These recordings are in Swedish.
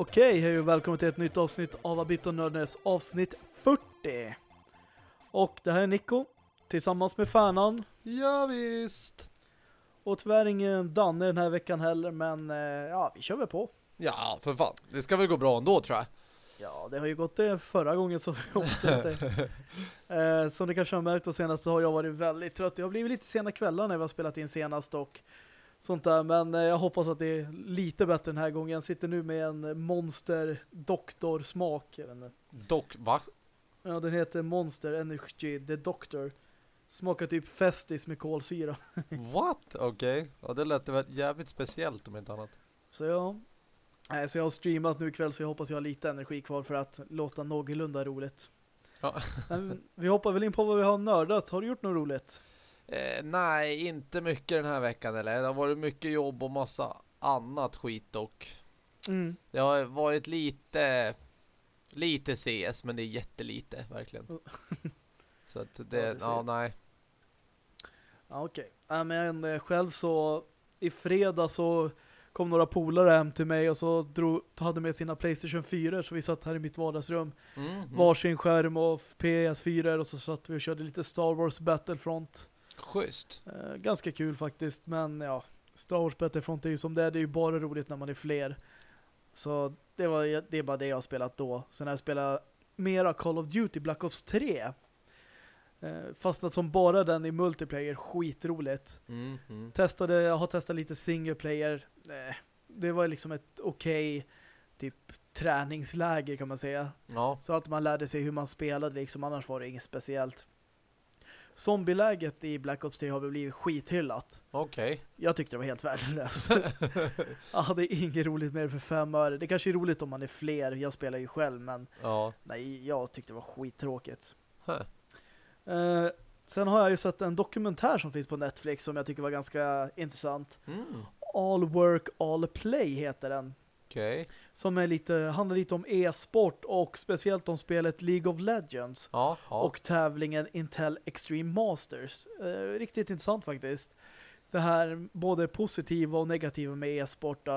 Okej, hej och välkommen till ett nytt avsnitt av Abito Nördnäs, avsnitt 40. Och det här är Nico, tillsammans med Färnan. Ja, visst. Och tyvärr ingen Danne den här veckan heller, men eh, ja, vi kör väl på. Ja, för fan. Det ska väl gå bra ändå, tror jag. Ja, det har ju gått det förra gången som vi hoppas eh, Som ni kanske har märkt och senast så har jag varit väldigt trött. Det har blivit lite sena kvällar när vi har spelat in senast och sånt där. Men eh, jag hoppas att det är lite bättre den här gången. Jag sitter nu med en Monster Doctor smak. Dock, va? Ja, den heter Monster Energy The Doctor. Smakar typ Festis med kolsyra. What? Okej. Okay. Ja, det lät väl jävligt speciellt om inte annat. Så ja. Nej, så jag har streamat nu ikväll så jag hoppas jag har lite energi kvar för att låta någorlunda roligt. Ja. Men vi hoppar väl in på vad vi har nördat. Har du gjort något roligt? Eh, nej, inte mycket den här veckan eller. Det har varit mycket jobb och massa annat skit och mm. det har varit lite lite CS men det är jättelite verkligen. så att det, ja, ja nej. Ja, okej. Okay. Äh, men eh, själv så i fredag så kom några polare hem till mig och så drog, hade med sina Playstation 4 så vi satt här i mitt vardagsrum. Mm -hmm. Varsin skärm och PS4 och så satt vi och körde lite Star Wars Battlefront. Schysst. Eh, ganska kul faktiskt, men ja, Star Wars Battlefront är ju som det är, det är ju bara roligt när man är fler. Så det, var, det är bara det jag har spelat då. Sen har jag spelat mera Call of Duty Black Ops 3. Eh, fastnat som bara den i multiplayer, skitroligt. Mm, mm. Testade, jag har testat lite single player. Eh, det var liksom ett okej okay, typ träningsläger kan man säga. Ja. Så att man lärde sig hur man spelade liksom, annars var det inget speciellt. Zombieläget i Black Ops 3 har blivit skithyllat. Okej. Okay. Jag tyckte det var helt värdelöst. jag hade inget roligt med det för fem öre. Det kanske är roligt om man är fler. Jag spelar ju själv, men ja. nej, jag tyckte det var skittråkigt. Huh. Uh, sen har jag ju sett en dokumentär som finns på Netflix som jag tycker var ganska intressant. Mm. All Work, All Play heter den. Okay. Som är lite, handlar lite om e-sport och speciellt om spelet League of Legends. Ja, ja. Och tävlingen Intel Extreme Masters. Eh, riktigt intressant faktiskt. Det här både positiva och negativa med e-sport.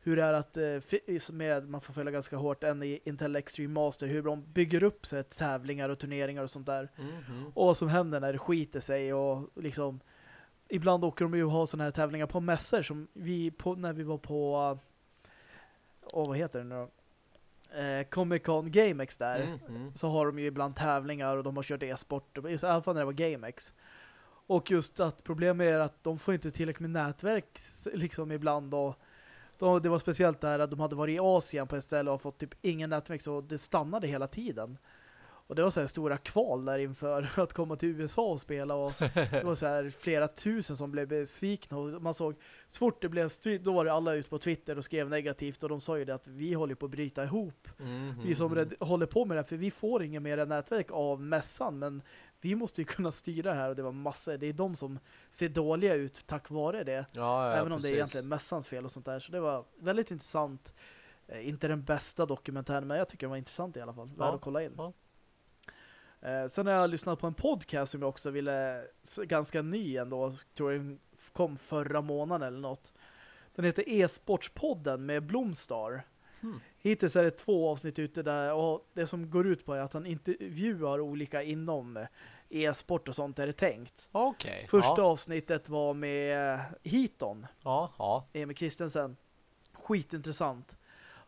Hur det är att eh, med, man får följa ganska hårt en i Intel Extreme Master. Hur de bygger upp sig tävlingar och turneringar och sånt där. Mm -hmm. Och vad som händer när det skiter sig och liksom ibland åker de ju har sådana här tävlingar på mässor som vi på, när vi var på och vad heter det nu då? Eh, Comic Con GameX där mm, mm. så har de ju ibland tävlingar och de har kört e-sport i alla fall när det var GameX. Och just att problemet är att de får inte tillräckligt med nätverk liksom ibland och då, det var speciellt där att de hade varit i Asien på ett ställe och fått typ ingen nätverk så det stannade hela tiden. Och det var så här stora kval där inför att komma till USA och spela och det var så här flera tusen som blev besvikna och man såg så fort det blev strid, då var det alla ute på Twitter och skrev negativt och de sa ju det att vi håller på att bryta ihop. Mm -hmm. Vi som red, håller på med det för vi får inga mer nätverk av mässan men vi måste ju kunna styra det här och det var massor. Det är de som ser dåliga ut tack vare det. Ja, ja, Även om det är egentligen mässans fel och sånt där. Så det var väldigt intressant. Eh, inte den bästa dokumentären men jag tycker den var intressant i alla fall. Värd att kolla in. Ja. Eh, sen har jag lyssnat på en podcast som jag också ville, ganska ny ändå, tror jag kom förra månaden eller något. Den heter E-sportspodden med Blomstar. Hmm. Hittills är det två avsnitt ute där och det som går ut på är att han intervjuar olika inom e-sport och sånt är det tänkt. Okay, Första ja. avsnittet var med Hiton. Ja, ja. Emil Kristensen. Skitintressant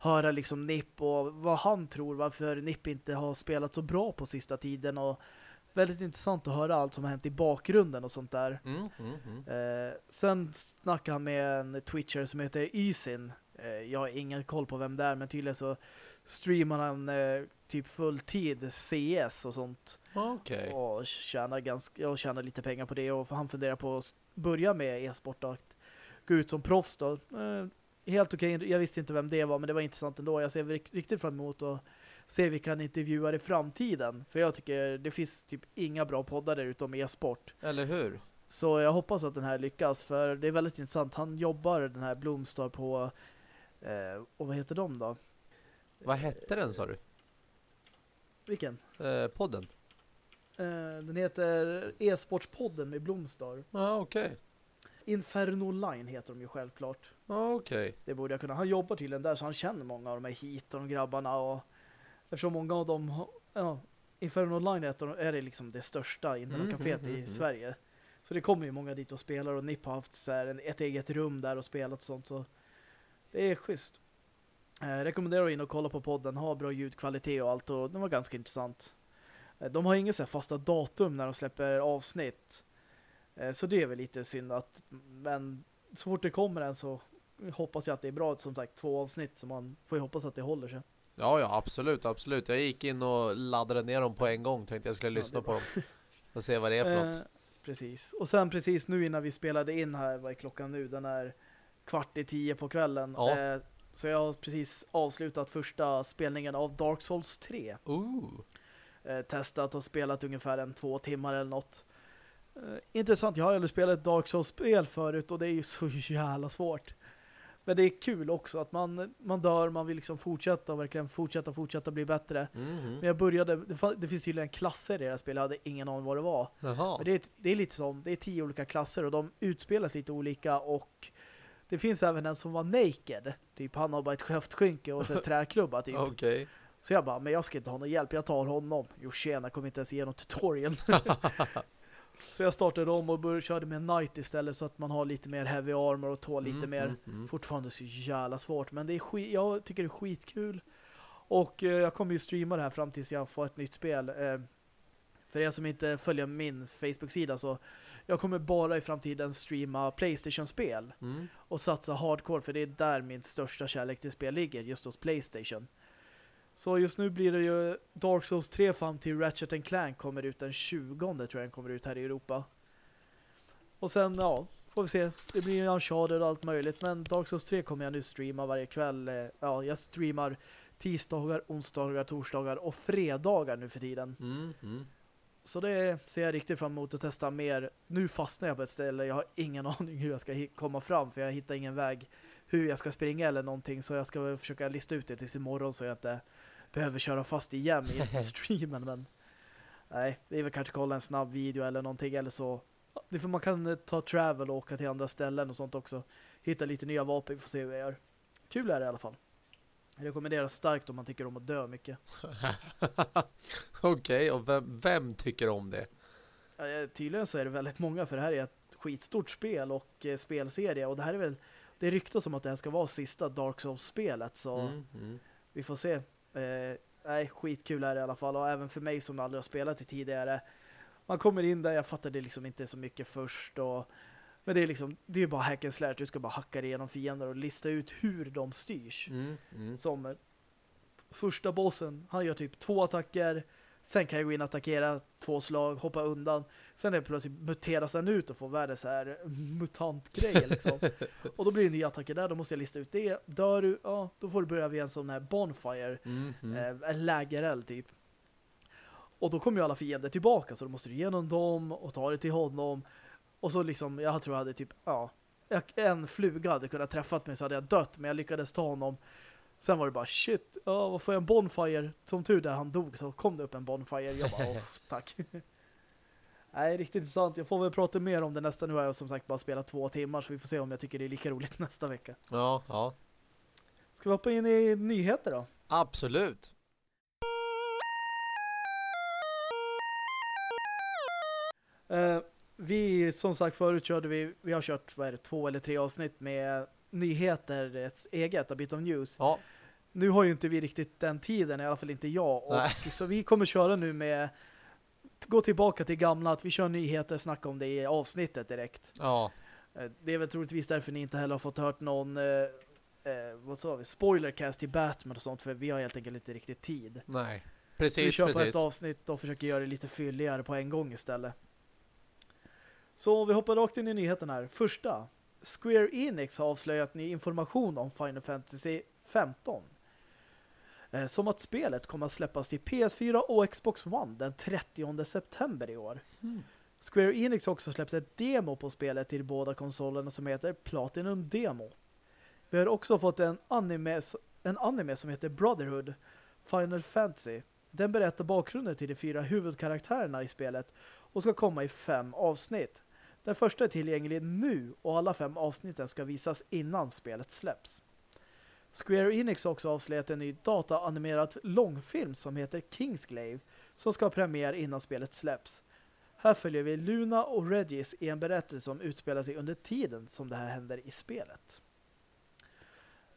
höra liksom Nipp och vad han tror varför Nipp inte har spelat så bra på sista tiden och väldigt intressant att höra allt som har hänt i bakgrunden och sånt där. Mm, mm, mm. Eh, sen snackade han med en Twitcher som heter Ysin. Eh, jag har ingen koll på vem det är men tydligen så streamar han eh, typ fulltid CS och sånt. Okay. Och tjänar, ganska, och tjänar lite pengar på det och han funderar på att börja med e-sport och gå ut som proffs då. Helt okej. Okay. Jag visste inte vem det var, men det var intressant ändå. Jag ser riktigt fram emot att se vilka han intervjuar i framtiden. För jag tycker det finns typ inga bra poddar där utom e-sport. Eller hur? Så jag hoppas att den här lyckas, för det är väldigt intressant. Han jobbar, den här Blomstar, på... Eh, och vad heter de då? Vad hette den, sa du? Vilken? Eh, podden. Eh, den heter E-sportspodden med Blomstar. Ja, ah, okej. Okay. Inferno Line heter de ju självklart. Ja, okej. Okay. Det borde jag kunna. Han jobbar tydligen där så han känner många av de här hit och de grabbarna och eftersom många av dem ja, Inferno Line är det liksom det största internetcaféet mm, mm, mm, i Sverige. Så det kommer ju många dit och spelar och Nipp har haft så här, ett eget rum där och spelat och sånt så det är schysst. Eh, rekommenderar in och kolla på podden, har bra ljudkvalitet och allt och den var ganska intressant. Eh, de har inga så fasta datum när de släpper avsnitt. Eh, så det är väl lite synd att men så fort det kommer en så hoppas jag att det är bra som sagt två avsnitt så man får ju hoppas att det håller sig. Ja, ja, absolut, absolut. Jag gick in och laddade ner dem på en gång. Tänkte jag skulle lyssna ja, på dem. Och se vad det är för något. Precis. Och sen precis nu innan vi spelade in här, vad är klockan nu? Den är kvart i tio på kvällen. Ja. Eh, så jag har precis avslutat första spelningen av Dark Souls 3. Ooh. Eh, testat och spelat ungefär en två timmar eller något. Eh, intressant, jag har aldrig spelat ett Dark Souls-spel förut och det är ju så jävla svårt. Men det är kul också att man, man dör, man vill liksom fortsätta och verkligen fortsätta, fortsätta bli bättre. Mm -hmm. Men jag började, det, det finns tydligen klasser i det här spelet, jag hade ingen aning vad det var. Jaha. Men det är, det är lite som, det är tio olika klasser och de utspelas lite olika och det finns även en som var naked. Typ han har bara ett höftskynke och så träklubba typ. Okay. Så jag bara, men jag ska inte ha någon hjälp, jag tar honom. Jo tjena, kommer inte ens igenom tutorial. så jag startade om och började, körde med Knight istället så att man har lite mer heavy armor och tål lite mm, mer. Mm, mm. Fortfarande så jävla svårt, men det är skit, jag tycker det är skitkul. Och eh, jag kommer ju streama det här fram tills jag får ett nytt spel. Eh, för er som inte följer min Facebook-sida så jag kommer bara i framtiden streama Playstation-spel mm. och satsa hardcore för det är där min största kärlek till spel ligger, just hos Playstation. Så just nu blir det ju Dark Souls 3 fram till Ratchet Clank kommer ut den 20 tror jag den kommer ut här i Europa. Och sen, ja, får vi se. Det blir ju Uncharted och allt möjligt. Men Dark Souls 3 kommer jag nu streama varje kväll. Eh, ja, jag streamar tisdagar, onsdagar, torsdagar och fredagar nu för tiden. Mm, mm. Så det ser jag riktigt fram emot att testa mer. Nu fastnar jag på ett ställe. Jag har ingen aning hur jag ska komma fram för jag hittar ingen väg hur jag ska springa eller någonting. Så jag ska försöka lista ut det tills imorgon så jag inte behöver köra fast igen i streamen. Men nej, det är väl kanske kolla en snabb video eller någonting eller så. Det för man kan ta travel och åka till andra ställen och sånt också. Hitta lite nya vapen, vi får se hur jag gör. Kul är det i alla fall. Jag rekommenderar starkt om man tycker om att dö mycket. Okej, okay, och vem, vem, tycker om det? Ja, tydligen så är det väldigt många för det här är ett skitstort spel och eh, spelserie och det här är väl det ryktas som att det här ska vara sista Dark Souls-spelet så mm, mm. vi får se. Eh, nej, skitkul är det i alla fall och även för mig som aldrig har spelat det tidigare. Man kommer in där, jag fattade liksom inte så mycket först och men det är liksom, det är ju bara hack and slash. Du ska bara hacka igenom fiender och lista ut hur de styrs. Mm, mm. Som eh, första bossen, han gör typ två attacker. Sen kan jag gå in och attackera två slag, hoppa undan. Sen är plötsligt muteras den ut och får världens så här mutantgrej liksom. och då blir det nya attacker där, då måste jag lista ut det. Dör du, ja, då får du börja vid en sån här bonfire. Mm, mm. Eh, en lägereld typ. Och då kommer ju alla fiender tillbaka så då måste du igenom dem och ta det till honom. Och så liksom, jag tror jag hade typ, ja, en fluga hade kunnat träffat mig så hade jag dött, men jag lyckades ta honom. Sen var det bara, shit, ja, vad får jag en bonfire? Som tur där han dog så kom det upp en bonfire. Jag bara, oh, tack. Nej, riktigt intressant. Jag får väl prata mer om det nästa. Nu har jag som sagt bara spelat två timmar så vi får se om jag tycker det är lika roligt nästa vecka. Ja, ja. Ska vi hoppa in i nyheter då? Absolut. Uh, vi, som sagt, förut körde vi, vi har kört vad är det, två eller tre avsnitt med nyheter, ett eget, A Bit of News. Ja. Nu har ju inte vi riktigt den tiden, i alla fall inte jag. Och, så vi kommer köra nu med gå tillbaka till gamla, att vi kör nyheter, snacka om det i avsnittet direkt. Ja. Eh, det är väl troligtvis därför ni inte heller har fått hört någon eh, eh, vad sa vi, spoilercast till Batman och sånt, för vi har helt enkelt inte riktigt tid. Nej, precis. Så vi kör precis. på ett avsnitt och försöker göra det lite fylligare på en gång istället. Så vi hoppar rakt in i nyheten här. Första. Square Enix har avslöjat ny information om Final Fantasy 15. Eh, som att spelet kommer att släppas till PS4 och Xbox One den 30 september i år. Mm. Square Enix har också släppt ett demo på spelet till båda konsolerna som heter Platinum Demo. Vi har också fått en anime, en anime som heter Brotherhood Final Fantasy. Den berättar bakgrunden till de fyra huvudkaraktärerna i spelet och ska komma i fem avsnitt. Den första är tillgänglig nu och alla fem avsnitten ska visas innan spelet släpps. Square Enix har också avslöjat en ny dataanimerad långfilm som heter Kingsglaive som ska ha premiär innan spelet släpps. Här följer vi Luna och Regis i en berättelse som utspelar sig under tiden som det här händer i spelet.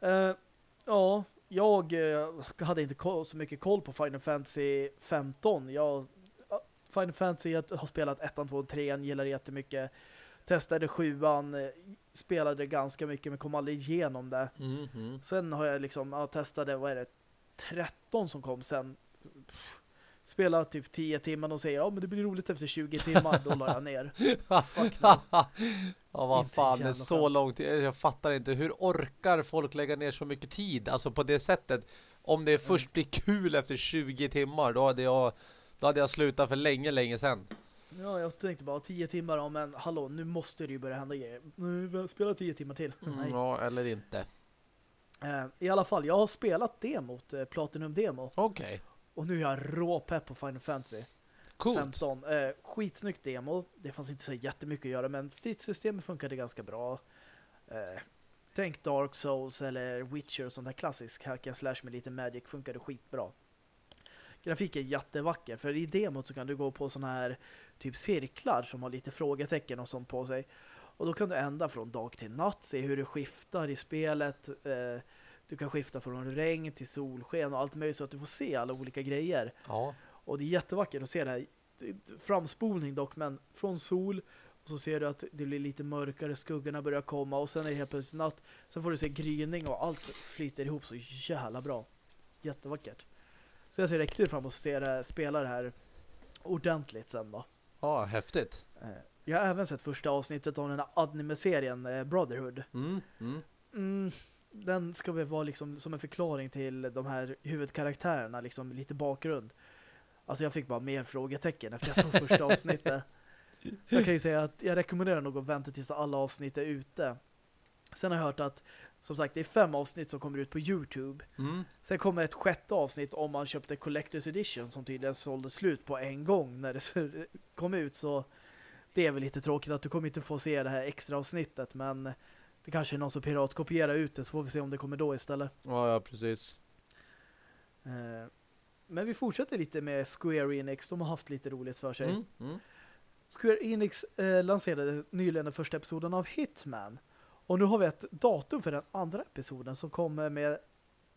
Uh, ja, jag eh, hade inte så mycket koll på Final Fantasy 15. Jag, Final Fantasy jag har spelat 1, 2 och 3, gillar det jättemycket. Testade 7 uh, spelade ganska mycket men kom aldrig igenom det. Mm -hmm. Sen har jag liksom ja, testade, vad är det, 13 som kom sen. Pff, spela typ 10 timmar och säger ja men det blir roligt efter 20 timmar, då la jag ner. Fuck no. Ja vad inte fan, det är så långt. Jag fattar inte, hur orkar folk lägga ner så mycket tid? Alltså på det sättet, om det mm. först blir kul efter 20 timmar, då hade jag, då hade jag slutat för länge, länge sedan. Ja, jag tänkte bara 10 timmar, ja, men hallå, nu måste det ju börja hända grejer. Nu spela 10 timmar till. Mm, ja, eller inte. Uh, I alla fall, jag har spelat demot, uh, Platinum Demo. Okej. Okay. Och nu är jag råpepp på Final Fantasy. Coolt. 15. Eh, skitsnyggt demo. Det fanns inte så jättemycket att göra, men stridssystemet funkade ganska bra. Eh, tänk Dark Souls eller Witcher och sånt där klassisk hack and slash med lite magic funkade skitbra. Grafiken är jättevacker, för i demot så kan du gå på såna här typ cirklar som har lite frågetecken och sånt på sig. Och då kan du ändra från dag till natt, se hur det skiftar i spelet. Eh, du kan skifta från regn till solsken och allt möjligt så att du får se alla olika grejer. Ja. Och det är jättevackert att se det här. Framspolning dock, men från sol och så ser du att det blir lite mörkare, skuggorna börjar komma och sen är det helt plötsligt natt. Sen får du se gryning och allt flyter ihop så jävla bra. Jättevackert. Så jag ser riktigt fram emot att se det, spela det här ordentligt sen då. Ja, häftigt. Eh, jag har även sett första avsnittet av den här anime-serien eh, Brotherhood. Mm, mm. Mm, den ska väl vara liksom som en förklaring till de här huvudkaraktärerna, liksom lite bakgrund. Alltså jag fick bara mer frågetecken efter jag såg första avsnittet. Så jag kan ju säga att jag rekommenderar nog att vänta tills alla avsnitt är ute. Sen har jag hört att som sagt, det är fem avsnitt som kommer ut på Youtube. Mm. Sen kommer ett sjätte avsnitt om man köpte Collector's Edition som tydligen sålde slut på en gång när det kom ut. Så det är väl lite tråkigt att du kommer inte få se det här extra avsnittet. Men det kanske är någon som piratkopierar ut det så får vi se om det kommer då istället. Ja, ja precis. Eh, men vi fortsätter lite med Square Enix. De har haft lite roligt för sig. Mm, mm. Square Enix eh, lanserade nyligen den första episoden av Hitman. Och nu har vi ett datum för den andra episoden som kommer med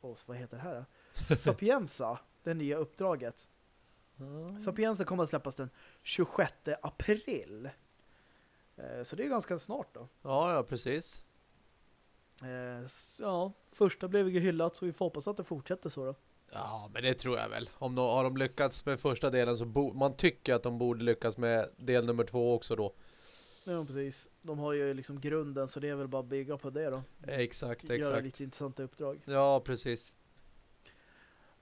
oh, vad heter det här? Sapienza, det nya uppdraget. Mm. Sapienza kommer att släppas den 26 april. Eh, så det är ganska snart då. Ja, ja, precis. Eh, ja, första blev ju hyllat så vi får hoppas att det fortsätter så då. Ja, men det tror jag väl. Om de har de lyckats med första delen så man tycker att de borde lyckas med del nummer två också då. Ja, precis. De har ju liksom grunden så det är väl bara att bygga på det då. Exakt, exakt. Göra lite intressanta uppdrag. Ja, precis.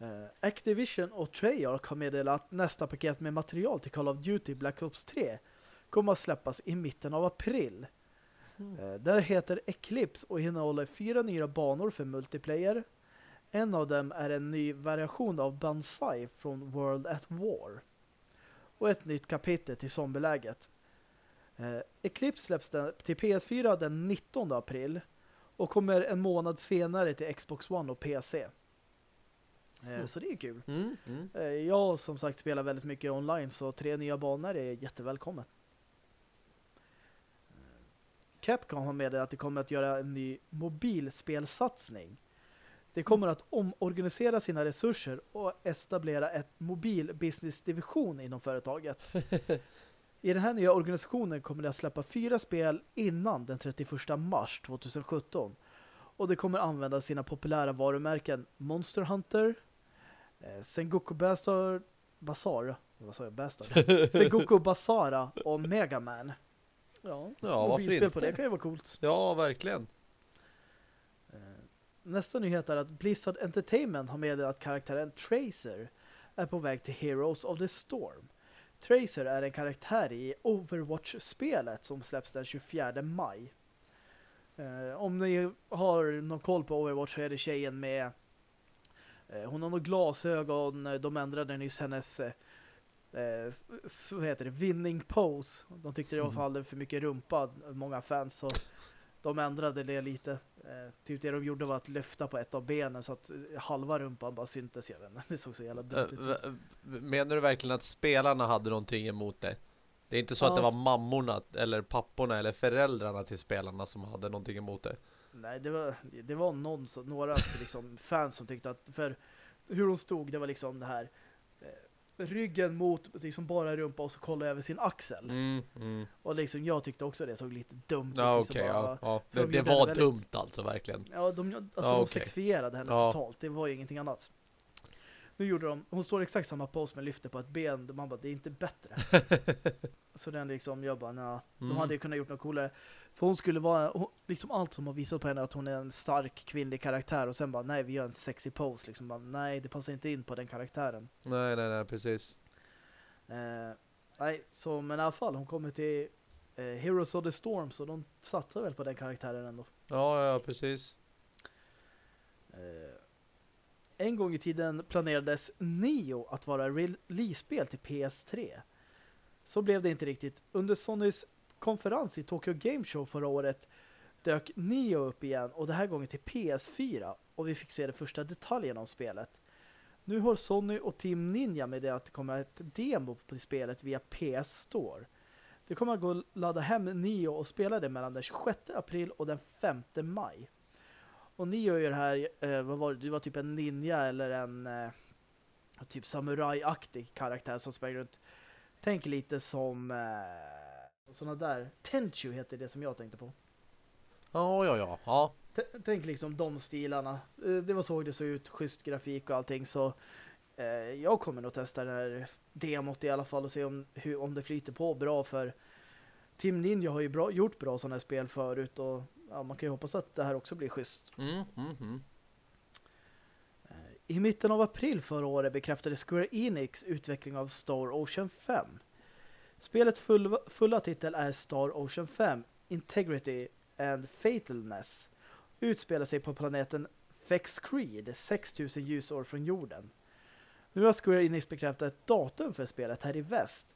Uh, Activision och Treyarch har meddelat att nästa paket med material till Call of Duty Black Ops 3 kommer att släppas i mitten av april. Mm. Uh, det heter Eclipse och innehåller fyra nya banor för multiplayer. En av dem är en ny variation av Banzai från World at War. Och ett nytt kapitel till zombieläget. Eh, Eclipse släpps den till PS4 den 19 april och kommer en månad senare till Xbox One och PC. Eh, mm. Så det är kul. Mm, mm. Eh, jag som sagt spelar väldigt mycket online så tre nya banor är jättevälkommet. Eh, Capcom har meddelat att de kommer att göra en ny mobilspelsatsning. De kommer att omorganisera sina resurser och etablera ett mobil business division inom företaget. I den här nya organisationen kommer det att släppa fyra spel innan den 31 mars 2017. Och det kommer använda sina populära varumärken Monster Hunter, eh, Sengoku Bastard, Bazaar, vad sa jag? Bastard? Sengoku Basara och Mega Man. Ja, ja mobilspel på det kan ju vara coolt. Ja, verkligen. Eh, nästa nyhet är att Blizzard Entertainment har meddelat att karaktären Tracer är på väg till Heroes of the Storm. Tracer är en karaktär i Overwatch-spelet som släpps den 24 maj. Eh, om ni har någon koll på Overwatch så är det tjejen med eh, hon har nog glasögon, de ändrade nyss hennes eh, eh, så heter det, winning pose. De tyckte det var mm. för mycket rumpa, många fans, så de ändrade det lite. Eh, typ det de gjorde var att lyfta på ett av benen så att halva rumpan bara syntes. Jag vet inte. Det såg så jävla dumt ut. Uh, menar du verkligen att spelarna hade någonting emot det? Det är inte så att det var mammorna eller papporna eller föräldrarna till spelarna som hade någonting emot det? Nej, det var, det var någon, några liksom, fans som tyckte att för hur de stod, det var liksom det här ryggen mot liksom bara rumpa och så kolla över sin axel. Mm, mm. Och liksom jag tyckte också det såg lite dumt ut. Ja, liksom okay, bara, ja, ja. Det, det var väldigt, dumt alltså, verkligen. Ja, de, alltså, ja, de okay. sexifierade henne totalt. Det var ju ingenting annat. Nu gjorde de, hon står exakt samma pose men lyfter på ett ben. Man bara, det är inte bättre. så den liksom, jag bara, de mm. hade ju kunnat gjort något coolare. För hon skulle vara, hon, liksom allt som har visat på henne att hon är en stark kvinnlig karaktär och sen bara, nej vi gör en sexy pose. Liksom bara, nej det passar inte in på den karaktären. Nej, nej, nej, precis. Eh, nej, så men i alla fall, hon kommer till eh, Heroes of the Storm så de satsar väl på den karaktären ändå. Ja, ja, precis. Eh, en gång i tiden planerades Neo att vara release-spel till PS3. Så blev det inte riktigt. Under Sonys konferens i Tokyo Game Show förra året dök Neo upp igen och det här gången till PS4 och vi fick se de första detaljerna om spelet. Nu har Sony och Team Ninja med det att det kommer ett demo på spelet via PS Store. Det kommer att gå att ladda hem Neo och spela det mellan den 26 april och den 5 maj. Och ni gör ju det här, eh, vad var det? Du var typ en ninja eller en eh, typ samurai-aktig karaktär som sprang runt. Tänk lite som eh, sådana där. Tenchu heter det som jag tänkte på. Ja, ja, ja. ja. T tänk liksom de stilarna. Eh, det var så det såg ut, schysst grafik och allting. Så eh, jag kommer nog testa den här demot i alla fall och se om, hur, om det flyter på bra för Team Ninja har ju bra, gjort bra sådana här spel förut och ja, man kan ju hoppas att det här också blir schysst. Mm, mm, mm. I mitten av april förra året bekräftade Square Enix utveckling av Star Ocean 5. Spelet full, fulla titel är Star Ocean 5 Integrity and Fatalness utspelar sig på planeten Fex Creed 6000 ljusår från jorden. Nu har Square Enix bekräftat ett datum för spelet här i väst.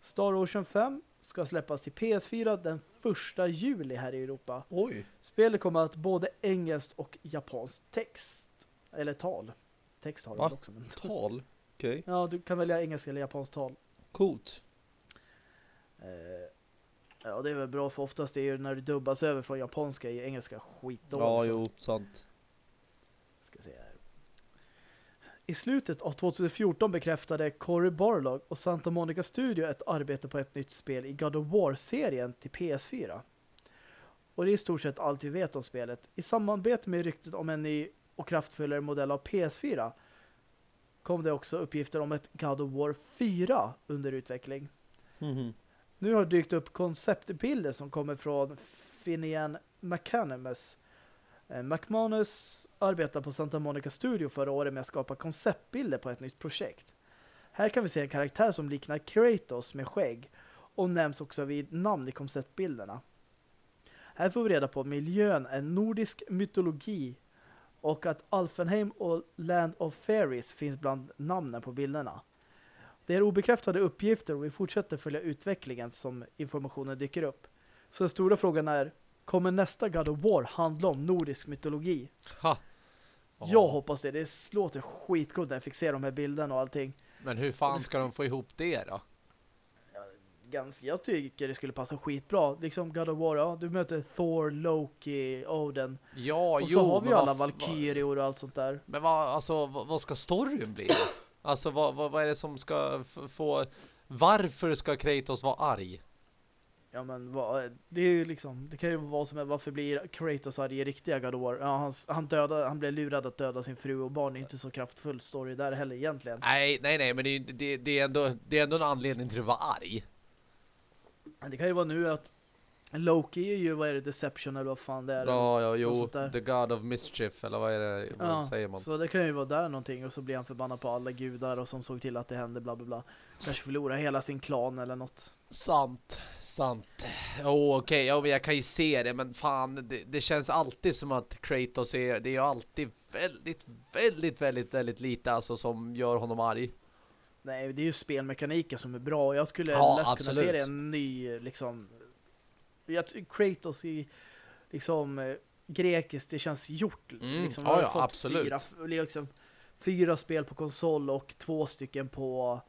Star Ocean 5 ska släppas till PS4 den 1 juli här i Europa. Oj. Spelet kommer att både engelskt och japansk text. Eller tal. Text har du också. Men... Tal? Okej. Okay. Ja, du kan välja engelska eller japanskt tal. Coolt. Eh, ja, det är väl bra för oftast det är ju när det dubbas över från japanska i engelska skit. Ja, jo, sant. Ska se här. I slutet av 2014 bekräftade Cory Barlog och Santa Monica Studio ett arbete på ett nytt spel i God of War-serien till PS4. Och det är i stort sett allt vi vet om spelet. I samarbete med ryktet om en ny och kraftfullare modell av PS4 kom det också uppgifter om ett God of War 4 under utveckling. Mm -hmm. Nu har dykt upp konceptbilder som kommer från Finian McCanimus Eh, Eh, McManus arbetade på Santa Monica Studio förra året med att skapa konceptbilder på ett nytt projekt. Här kan vi se en karaktär som liknar Kratos med skägg och nämns också vid namn i konceptbilderna. Här får vi reda på att miljön är nordisk mytologi och att Alfenheim och Land of Fairies finns bland namnen på bilderna. Det är obekräftade uppgifter och vi fortsätter följa utvecklingen som informationen dyker upp. Så den stora frågan är, kommer nästa God of War handla om nordisk mytologi. Ha. Oh. Jag hoppas det. Det låter skitcoolt när jag fick se de här bilderna och allting. Men hur fan ska de få ihop det då? Ganska, jag tycker det skulle passa skitbra. Liksom God of War, ja, du möter Thor, Loki, Odin. Ja, och så jo, har vi alla Valkyrior och allt sånt där. Men vad, alltså, vad, vad ska storyn bli? alltså vad, vad, vad är det som ska få... Varför ska Kratos vara arg? Ja men vad, det är ju liksom det kan ju vara som varför blir Kratos arg i riktiga God of War? Ja, han, han, döda, han blev lurad att döda sin fru och barn är inte så kraftfull story där heller egentligen. Nej, nej, nej, men det, det, det, är, ändå, det är ändå en anledning till att vara arg. Det kan ju vara nu att Loki är ju, vad är det, Deception eller vad fan det är. Ja, ja, jo, The God of Mischief eller vad är det, vad ja, säger man? Så det kan ju vara där någonting och så blir han förbannad på alla gudar och som såg till att det hände bla bla bla. Kanske förlora hela sin klan eller något. Sant sant. Oh, okej, okay. ja, jag kan ju se det, men fan, det, det, känns alltid som att Kratos är, det är ju alltid väldigt, väldigt, väldigt, väldigt lite alltså som gör honom arg. Nej, det är ju spelmekaniken som är bra. Jag skulle ja, lätt absolut. kunna se det en ny, liksom... Jag, Kratos i, liksom, eh, grekiskt, det känns gjort. Mm. Liksom, ja, ja, absolut. Fyra, liksom, fyra spel på konsol och två stycken på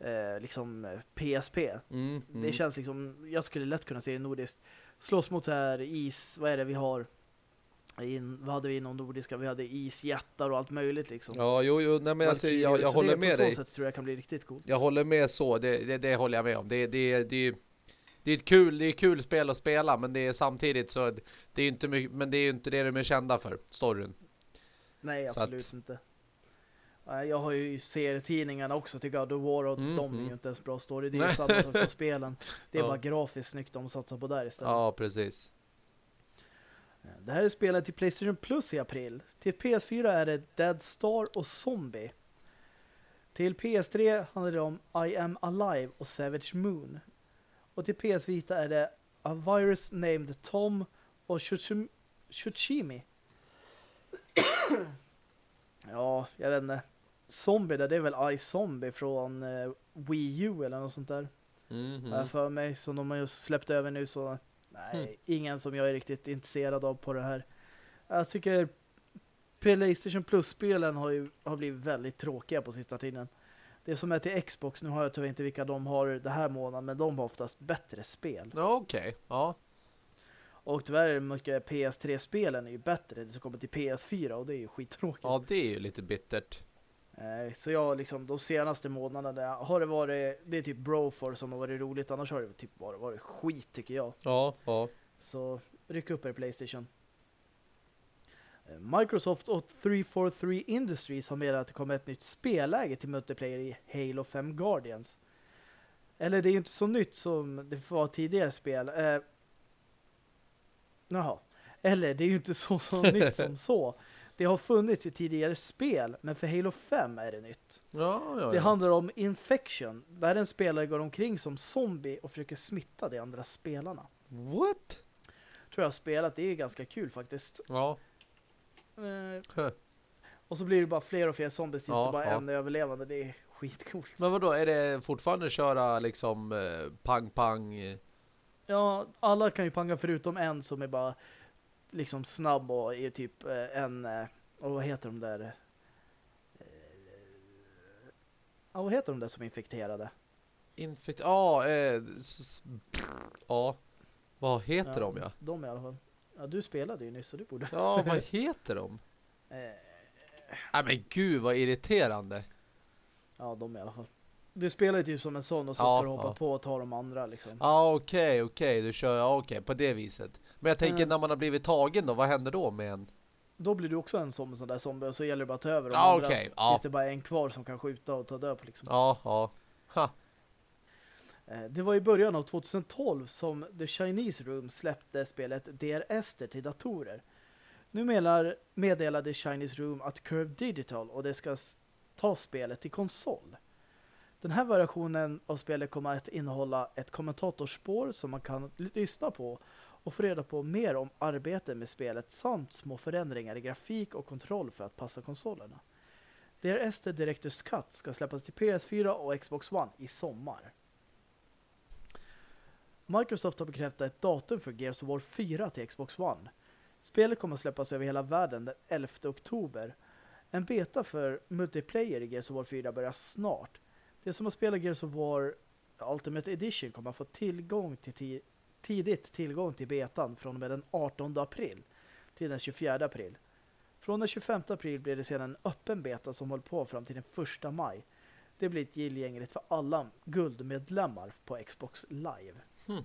eh, liksom PSP. Mm, mm. Det känns liksom, jag skulle lätt kunna se det nordiskt. Slåss mot här is, vad är det vi har? In, vad hade vi inom nordiska? Vi hade isjättar och allt möjligt liksom. Ja, jo, jo nej, men alltså, jag, jag håller med dig. Så sätt tror jag kan bli riktigt coolt. Jag håller med så, det, det, det håller jag med om. Det, det, det, det är ett kul, det är kul spel att spela, men det är samtidigt så det är inte mycket, men det är inte det de är kända för, storyn. Nej, absolut att, inte. Jag har ju serietidningarna också till God of War och mm, de är mm. ju inte ens bra story. Det är ju samma sak som spelen. Det är ja. bara grafiskt snyggt de satsar på där istället. Ja, precis. Det här är spelet till Playstation Plus i april. Till PS4 är det Dead Star och Zombie. Till PS3 handlar det om I Am Alive och Savage Moon. Och till PS Vita är det A Virus Named Tom och Shuchimi. ja, jag vet inte. Zombie där, det är väl iZombie från uh, Wii U eller något sånt där. Mm -hmm. För mig, som de har just släppt över nu så nej, mm. ingen som jag är riktigt intresserad av på det här. Jag tycker Playstation Plus-spelen har ju har blivit väldigt tråkiga på sista tiden. Det som är till Xbox, nu har jag tyvärr inte vilka de har det här månaden, men de har oftast bättre spel. Ja, okej. Okay. Ja. Och tyvärr är mycket PS3-spelen är ju bättre det som kommer till PS4 och det är ju skittråkigt. Ja, det är ju lite bittert. Så jag liksom, de senaste månaderna har det varit, det är typ Broforce som har varit roligt, annars har det typ bara varit skit tycker jag. Ja, ja. Så ryck upp er Playstation. Eh, Microsoft och 343 Industries har meddelat att det kommer ett nytt spelläge till multiplayer i Halo 5 Guardians. Eller det är ju inte så nytt som det var tidigare spel. Eh, jaha. Eller det är ju inte så, så nytt som så. Det har funnits i tidigare spel, men för Halo 5 är det nytt. Ja, ja, ja. Det handlar om Infection, där en spelare går omkring som zombie och försöker smitta de andra spelarna. What? Tror jag har spelat, det är ganska kul faktiskt. Ja. Eh, och så blir det bara fler och fler zombies tills ja, det bara ja. en överlevande. Det är skitcoolt. Men vad då är det fortfarande köra liksom eh, pang pang? Ja, alla kan ju panga förutom en som är bara liksom snabb och är typ eh, en eh, och vad heter de där eh, ja, vad heter de där som infekterade? Infekt ja, eh, ja. Vad heter ja, de ja? De i alla fall. Ja, du spelade ju nyss så du borde. Ja, vad heter de? Nej men gud vad irriterande. Ja, de i alla fall. Du spelar ju typ som en sån och så ja, ska du hoppa ja. på och ta de andra liksom. Ja, okej, okay, okej. Okay. Du kör, ja, okej, okay, på det viset. Men jag tänker mm. när man har blivit tagen då, vad händer då med en? Då blir du också en som sån där zombie och så gäller det bara att ta över ja, okay. ja. tills det bara är en kvar som kan skjuta och ta död på liksom. Ja, ja. Ha. Eh, det var i början av 2012 som The Chinese Room släppte spelet DR Ester till datorer. Nu menar, meddelade Chinese Room att Curve Digital och det ska ta spelet till konsol. Den här versionen av spelet kommer att innehålla ett kommentatorspår som man kan lyssna på och få reda på mer om arbetet med spelet samt små förändringar i grafik och kontroll för att passa konsolerna. DRS The Director's Cut ska släppas till PS4 och Xbox One i sommar. Microsoft har bekräftat ett datum för Gears of War 4 till Xbox One. Spelet kommer att släppas över hela världen den 11 oktober. En beta för multiplayer i Gears of War 4 börjar snart. Det som har spelat Gears of War Ultimate Edition kommer att få tillgång till tidigt tillgång till betan från och med den 18 april till den 24 april. Från den 25 april blir det sedan en öppen beta som håller på fram till den 1 maj. Det blir tillgängligt för alla guldmedlemmar på Xbox Live. Hmm.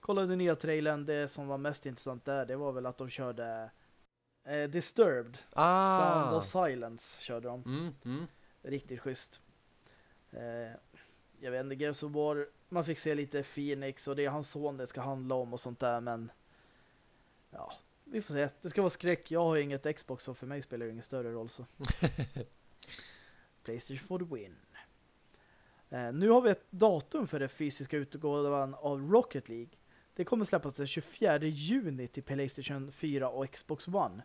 Kolla den nya trailern, det som var mest intressant där, det var väl att de körde eh, Disturbed. Ah. Sound of Silence körde de. Mm, mm. Riktigt schysst. Eh, jag vet inte, Gears of War, man fick se lite Phoenix och det är hans son det ska handla om och sånt där, men ja, vi får se. Det ska vara skräck. Jag har inget Xbox så för mig spelar det ingen större roll så. Playstation for the win. Eh, nu har vi ett datum för det fysiska utgåvan av Rocket League. Det kommer släppas den 24 juni till Playstation 4 och Xbox One.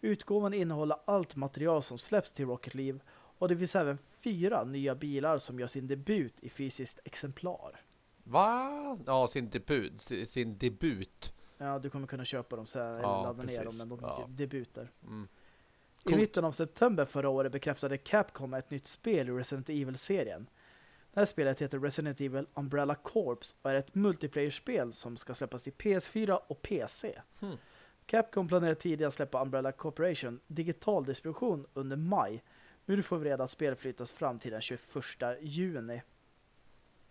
Utgåvan innehåller allt material som släpps till Rocket League och det finns även fyra nya bilar som gör sin debut i fysiskt exemplar. Va? Ja, sin debut. Sin debut. Ja, du kommer kunna köpa dem sen eller ja, ladda precis. ner dem, men de ja. debuter. Mm. I mitten av september förra året bekräftade Capcom ett nytt spel i Resident Evil-serien. Det här spelet heter Resident Evil Umbrella Corps och är ett multiplayer-spel som ska släppas till PS4 och PC. Hmm. Capcom planerar tidigare att släppa Umbrella Corporation digital distribution under maj. Nu får vi reda att spelet flyttas fram till den 21 juni.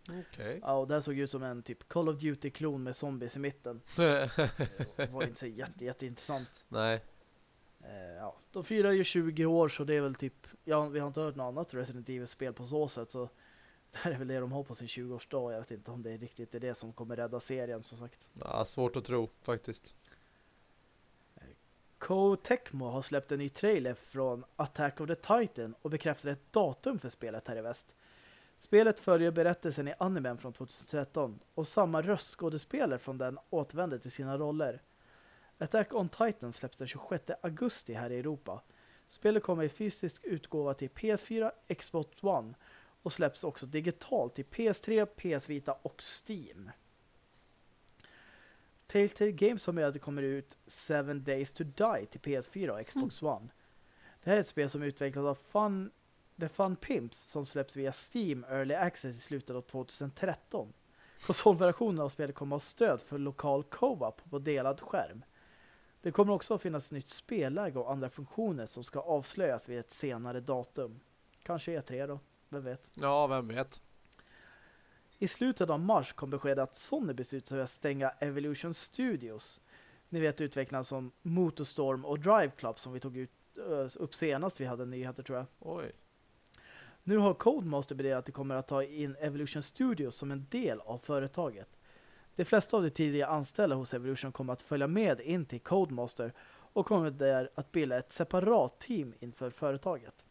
Okay. Ja, och det såg ut som en typ Call of Duty-klon med zombies i mitten. det var inte så jätte, jätteintressant. Nej. Eh, ja, de firar ju 20 år så det är väl typ, ja, vi har inte hört något annat Resident Evil-spel på så sätt så det här är väl det de har på sin 20-årsdag. Jag vet inte om det är riktigt det, är det som kommer rädda serien som sagt. Ja, svårt att tro faktiskt. Kotekmo har släppt en ny trailer från Attack of the Titan och bekräftar ett datum för spelet här i väst. Spelet följer berättelsen i animen från 2013 och samma röstskådespelare från den återvänder till sina roller. Attack on Titan släpps den 26 augusti här i Europa. Spelet kommer i fysisk utgåva till PS4, Xbox One och släpps också digitalt till PS3, PS Vita och Steam. Telltale Games har med att det kommer ut Seven Days to Die till PS4 och Xbox mm. One. Det här är ett spel som utvecklas av Fun, The Fun Pimps som släpps via Steam Early Access i slutet av 2013. Konsolversionen av spelet kommer att ha stöd för lokal co-op på delad skärm. Det kommer också att finnas nytt spelläge och andra funktioner som ska avslöjas vid ett senare datum. Kanske E3 då, vem vet? Ja, vem vet. I slutet av mars kom beskedet att Sony beslutat sig att stänga Evolution Studios. Ni vet utvecklarna som Motorstorm och Drive Club som vi tog ut, upp senast vi hade nyheter tror jag. Oj. Nu har Codemaster berättat att de kommer att ta in Evolution Studios som en del av företaget. De flesta av de tidigare anställda hos Evolution kommer att följa med in till Codemaster och kommer där att bilda ett separat team inför företaget.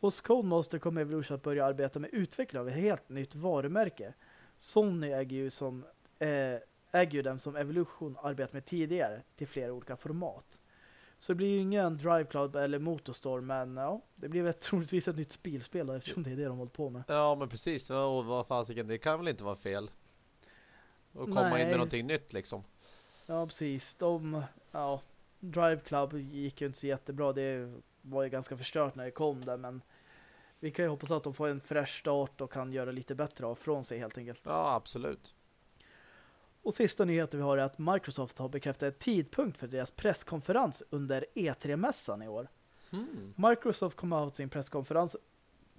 Hos Codemaster kommer Evolution att börja arbeta med utveckling av ett helt nytt varumärke. Sony äger ju, som, eh, äger ju dem som Evolution arbetat med tidigare till flera olika format. Så det blir ju ingen Drive Cloud eller Motorstorm men ja, det blir väl troligtvis ett nytt spelspel eftersom det är det de hållit på med. Ja men precis, och vad fasiken, det kan väl inte vara fel. Och komma Nej. in med någonting nytt liksom. Ja precis, de, ja, Drive Club gick ju inte så jättebra, det var ju ganska förstört när det kom där men vi kan ju hoppas att de får en fräsch start och kan göra lite bättre av från sig helt enkelt. Ja, absolut. Och sista nyheten vi har är att Microsoft har bekräftat en tidpunkt för deras presskonferens under E3-mässan i år. Mm. Microsoft kommer att ha sin presskonferens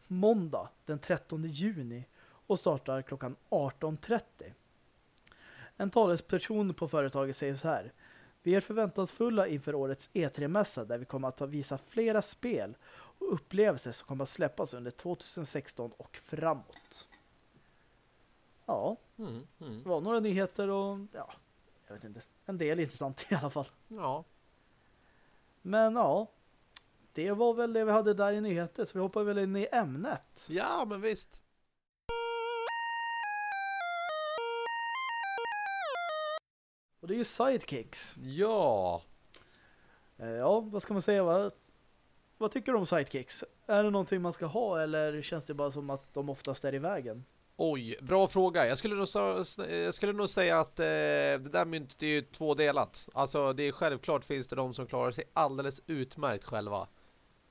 måndag den 13 juni och startar klockan 18.30. En talesperson på företaget säger så här. Vi är förväntansfulla inför årets E3-mässa där vi kommer att visa flera spel och upplevelser som kommer att släppas under 2016 och framåt. Ja, mm, mm. det var några nyheter och ja, jag vet inte, en del intressant i alla fall. Ja. Men ja, det var väl det vi hade där i nyheter så vi hoppar väl in i ämnet. Ja, men visst. Och det är ju sidekicks. Ja. Eh, ja, vad ska man säga va? Vad tycker du om sidekicks? Är det någonting man ska ha eller känns det bara som att de oftast är i vägen? Oj, bra fråga. Jag skulle nog, jag skulle nog säga att eh, det där myntet är ju tvådelat. Alltså det är självklart finns det de som klarar sig alldeles utmärkt själva.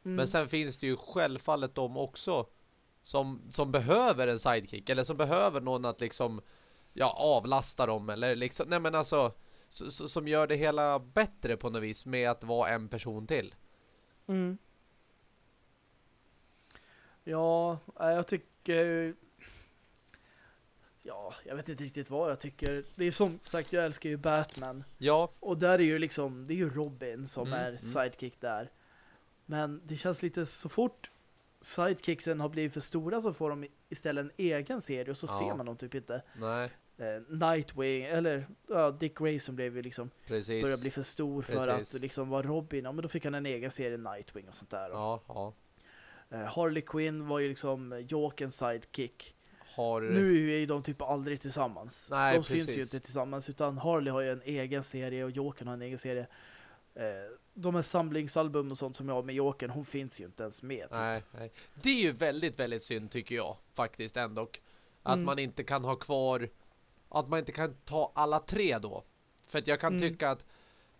Mm. Men sen finns det ju självfallet de också som, som behöver en sidekick eller som behöver någon att liksom ja, avlasta dem eller liksom, nej men alltså som gör det hela bättre på något vis med att vara en person till. Mm. Ja, jag tycker... Ja, jag vet inte riktigt vad jag tycker. Det är som sagt, jag älskar ju Batman. Ja. Och där är ju liksom, det är ju Robin som mm, är mm. sidekick mm. där. Men det känns lite så fort sidekicksen har blivit för stora så får de istället en egen serie och så ja. ser man dem typ inte. Nej. Eh, Nightwing, eller ja, Dick Grayson blev ju liksom Precis. började bli för stor för Precis. att liksom vara Robin. Ja, men då fick han en egen serie Nightwing och sånt där. Ja, ja. Uh, Harley Quinn var ju liksom Jokens sidekick. Har... Nu är ju de typ aldrig tillsammans. Nej, de precis. syns ju inte tillsammans utan Harley har ju en egen serie och Jokern har en egen serie. Uh, de här samlingsalbum och sånt som jag har med Jokern, hon finns ju inte ens med. Typ. Nej, nej. Det är ju väldigt, väldigt synd tycker jag faktiskt ändå. Att mm. man inte kan ha kvar, att man inte kan ta alla tre då. För att jag kan mm. tycka att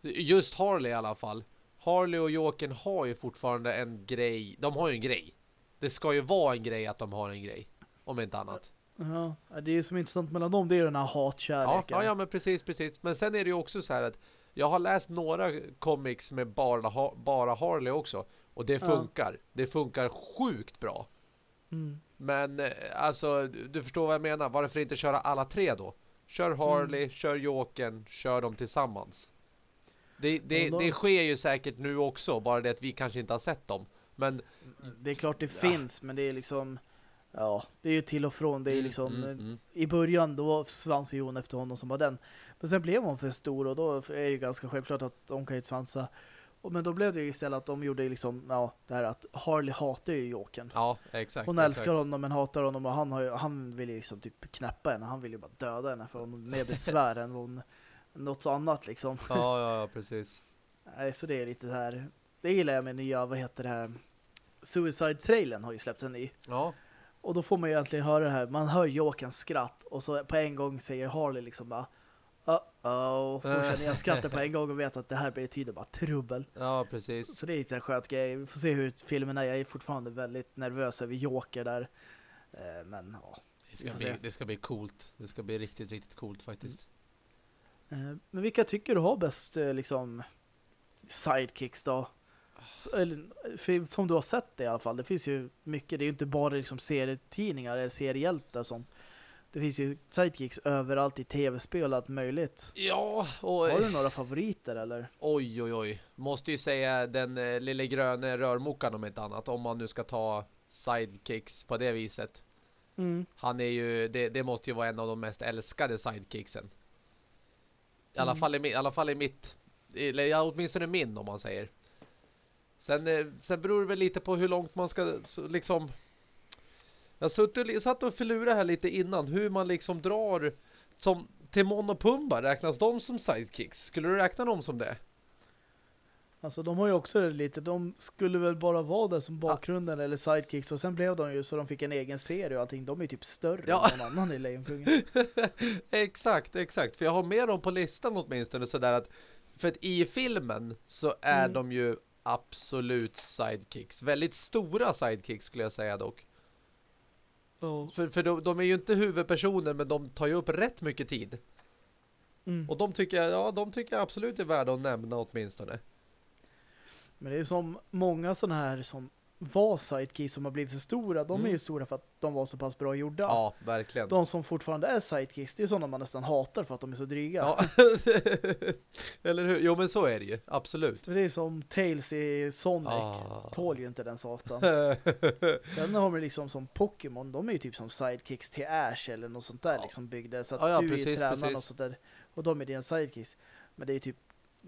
just Harley i alla fall. Harley och Jokern har ju fortfarande en grej. De har ju en grej. Det ska ju vara en grej att de har en grej. Om inte annat. Ja, det är som intressant mellan dem, det är den här hatkärleken. Ja, ja, men precis, precis. Men sen är det ju också så här att jag har läst några comics med bara, bara Harley också. Och det funkar. Ja. Det funkar sjukt bra. Mm. Men eh, alltså, du förstår vad jag menar. Varför inte köra alla tre då? Kör Harley, mm. kör Jokern, kör dem tillsammans. Det, det, då... det sker ju säkert nu också, bara det att vi kanske inte har sett dem. Men det är klart det ja. finns, men det är liksom ja, det är ju till och från. Det är mm, liksom mm, mm, i början då svansade hon efter honom som var den. Men sen blev hon för stor och då är det ju ganska självklart att de kan ju svansa. Men då blev det ju istället att de gjorde liksom, ja, det här att Harley hatar ju Jokern. Ja, exakt. Hon älskar exakt. honom men hatar honom och han, har ju, han vill ju liksom typ knäppa henne. Han vill ju bara döda henne för hon är mer besvär än hon, något annat liksom. Ja, ja, ja, precis. Nej, så det är lite så här, det gillar jag med nya, vad heter det här, Suicide-trailen har ju släppts en ny. Ja. Och då får man ju egentligen höra det här, man hör Jokens skratt och så på en gång säger Harley liksom bara Uh-oh, får känna igen skrattet på en gång och vet att det här betyder bara trubbel. Ja, precis. Så det är lite en skönt grej. Vi får se hur filmen är. Jag är fortfarande väldigt nervös över Joker där. Eh, men ja. Det ska, bli, det ska bli coolt. Det ska bli riktigt, riktigt coolt faktiskt. Mm. Men vilka tycker du har bäst eh, liksom sidekicks då? som du har sett det i alla fall. Det finns ju mycket. Det är ju inte bara liksom serietidningar eller seriehjältar som det finns ju sidekicks överallt i tv-spel allt möjligt. Ja, och... Har du några favoriter eller? Oj, oj, oj. Måste ju säga den eh, lille gröne rörmokan om ett annat. Om man nu ska ta sidekicks på det viset. Mm. Han är ju, det, det, måste ju vara en av de mest älskade sidekicksen. I alla, mm. fall i, i alla fall i mitt, eller åtminstone min om man säger. Sen, eh, sen beror det väl lite på hur långt man ska liksom... Jag satt och, satt och förlurade här lite innan hur man liksom drar som Timon och Pumba, räknas de som sidekicks? Skulle du räkna dem som det? Alltså de har ju också det lite, de skulle väl bara vara där som bakgrunden ja. eller sidekicks och sen blev de ju så de fick en egen serie och allting. De är ju typ större ja. än någon annan i Lejonkungen. exakt, exakt. För jag har med dem på listan åtminstone sådär att för att i filmen så är mm. de ju absolut sidekicks. Väldigt stora sidekicks skulle jag säga dock. Oh. För, för de, de, är ju inte huvudpersoner men de tar ju upp rätt mycket tid. Mm. Och de tycker, jag, ja, de tycker jag absolut är värda att nämna åtminstone. Men det är som många sådana här som var sidekicks som har blivit för stora, de mm. är ju stora för att de var så pass bra gjorda. Ja, verkligen. De som fortfarande är sidekicks, det är sådana man nästan hatar för att de är så dryga. Ja. Eller hur? Jo, men så är det ju. Absolut. Det är som Tails i Sonic. Ah. Tål ju inte den satan. Sen har man liksom som Pokémon, de är ju typ som sidekicks till Ash eller något sånt där ja. liksom byggde. Så att ja, ja, du precis, är tränaren och sånt där. Och de är dina sidekicks. Men det är typ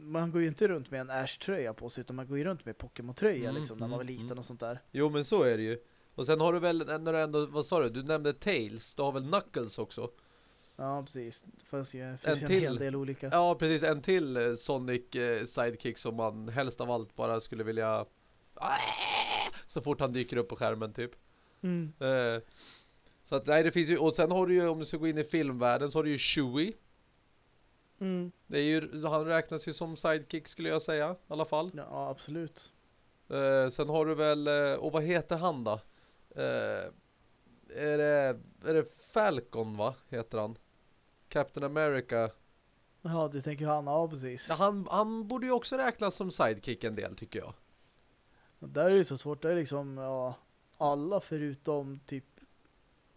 man går ju inte runt med en Ash-tröja på sig utan man går ju runt med Pokémon-tröja mm, liksom, när man var mm, liten mm. och sånt där. Jo men så är det ju. Och sen har du väl, du ändå, vad sa du? Du nämnde Tails, du har väl Knuckles också? Ja, precis. Det finns ju, finns en, ju en hel del olika. Ja, precis. En till eh, Sonic eh, sidekick som man helst av allt bara skulle vilja så fort han dyker upp på skärmen typ. Mm. Eh, så att nej, det finns ju, och sen har du ju, om du ska gå in i filmvärlden så har du ju Chewie Mm. Det är ju, han räknas ju som sidekick skulle jag säga, i alla fall. Ja, absolut. Eh, sen har du väl, eh, och vad heter han då? Eh, är, det, är det Falcon va, heter han? Captain America. Ja, du tänker han, ja precis. Ja, han, han borde ju också räknas som sidekick en del tycker jag. Där är det så svårt, det är liksom ja, alla förutom typ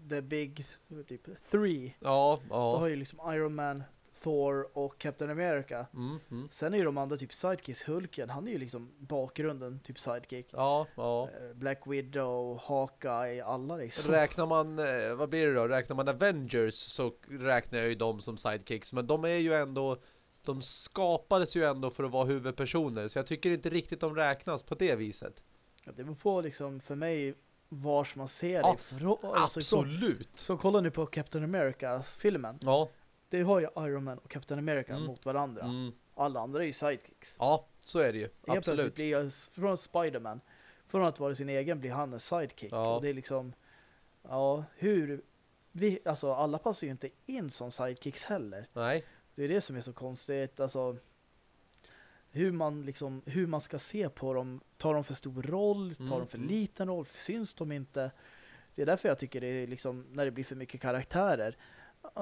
The Big typ Three. Ja, ja. Då har ju liksom Iron Man, Thor och Captain America. Mm, mm. Sen är ju de andra typ sidekicks. Hulken, han är ju liksom bakgrunden, typ sidekick. Ja, ja. Eh, Black Widow, Hawkeye, alla liksom. Räknar man, eh, vad blir det då? Räknar man Avengers så räknar jag ju dem som sidekicks. Men de är ju ändå, de skapades ju ändå för att vara huvudpersoner. Så jag tycker inte riktigt de räknas på det viset. Ja, det beror på liksom, för mig vars man ser det. Ja, alltså, absolut. Så, så kolla nu på Captain America-filmen. Ja det har ju Iron Man och Captain America mm. mot varandra. Mm. Alla andra är ju sidekicks. Ja, så är det ju. Helt Absolut. plötsligt blir jag från Spiderman från att vara sin egen blir han en sidekick. Ja. Och det är liksom ja, hur vi, alltså alla passar ju inte in som sidekicks heller. Nej. Det är det som är så konstigt. Alltså hur man liksom hur man ska se på dem. Tar de för stor roll? Tar mm. de för mm. liten roll? Syns de inte? Det är därför jag tycker det är liksom när det blir för mycket karaktärer.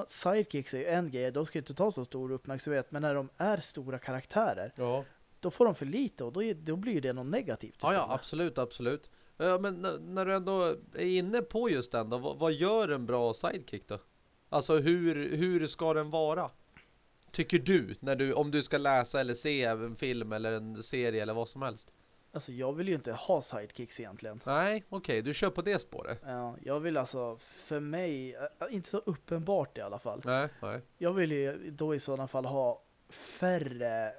Sidekicks är ju en grej. De ska inte ta så stor uppmärksamhet. Men när de är stora karaktärer ja. då får de för lite och då, är, då blir det något negativt Ja, ja, absolut, absolut. Ja, men när du ändå är inne på just den då, vad, vad gör en bra sidekick då? Alltså hur, hur ska den vara? Tycker du, när du, om du ska läsa eller se en film eller en serie eller vad som helst? Alltså jag vill ju inte ha sidekicks egentligen. Nej, okej, okay, du kör på det spåret. Ja, jag vill alltså, för mig, inte så uppenbart i alla fall. Nej, nej. Jag vill ju då i sådana fall ha färre,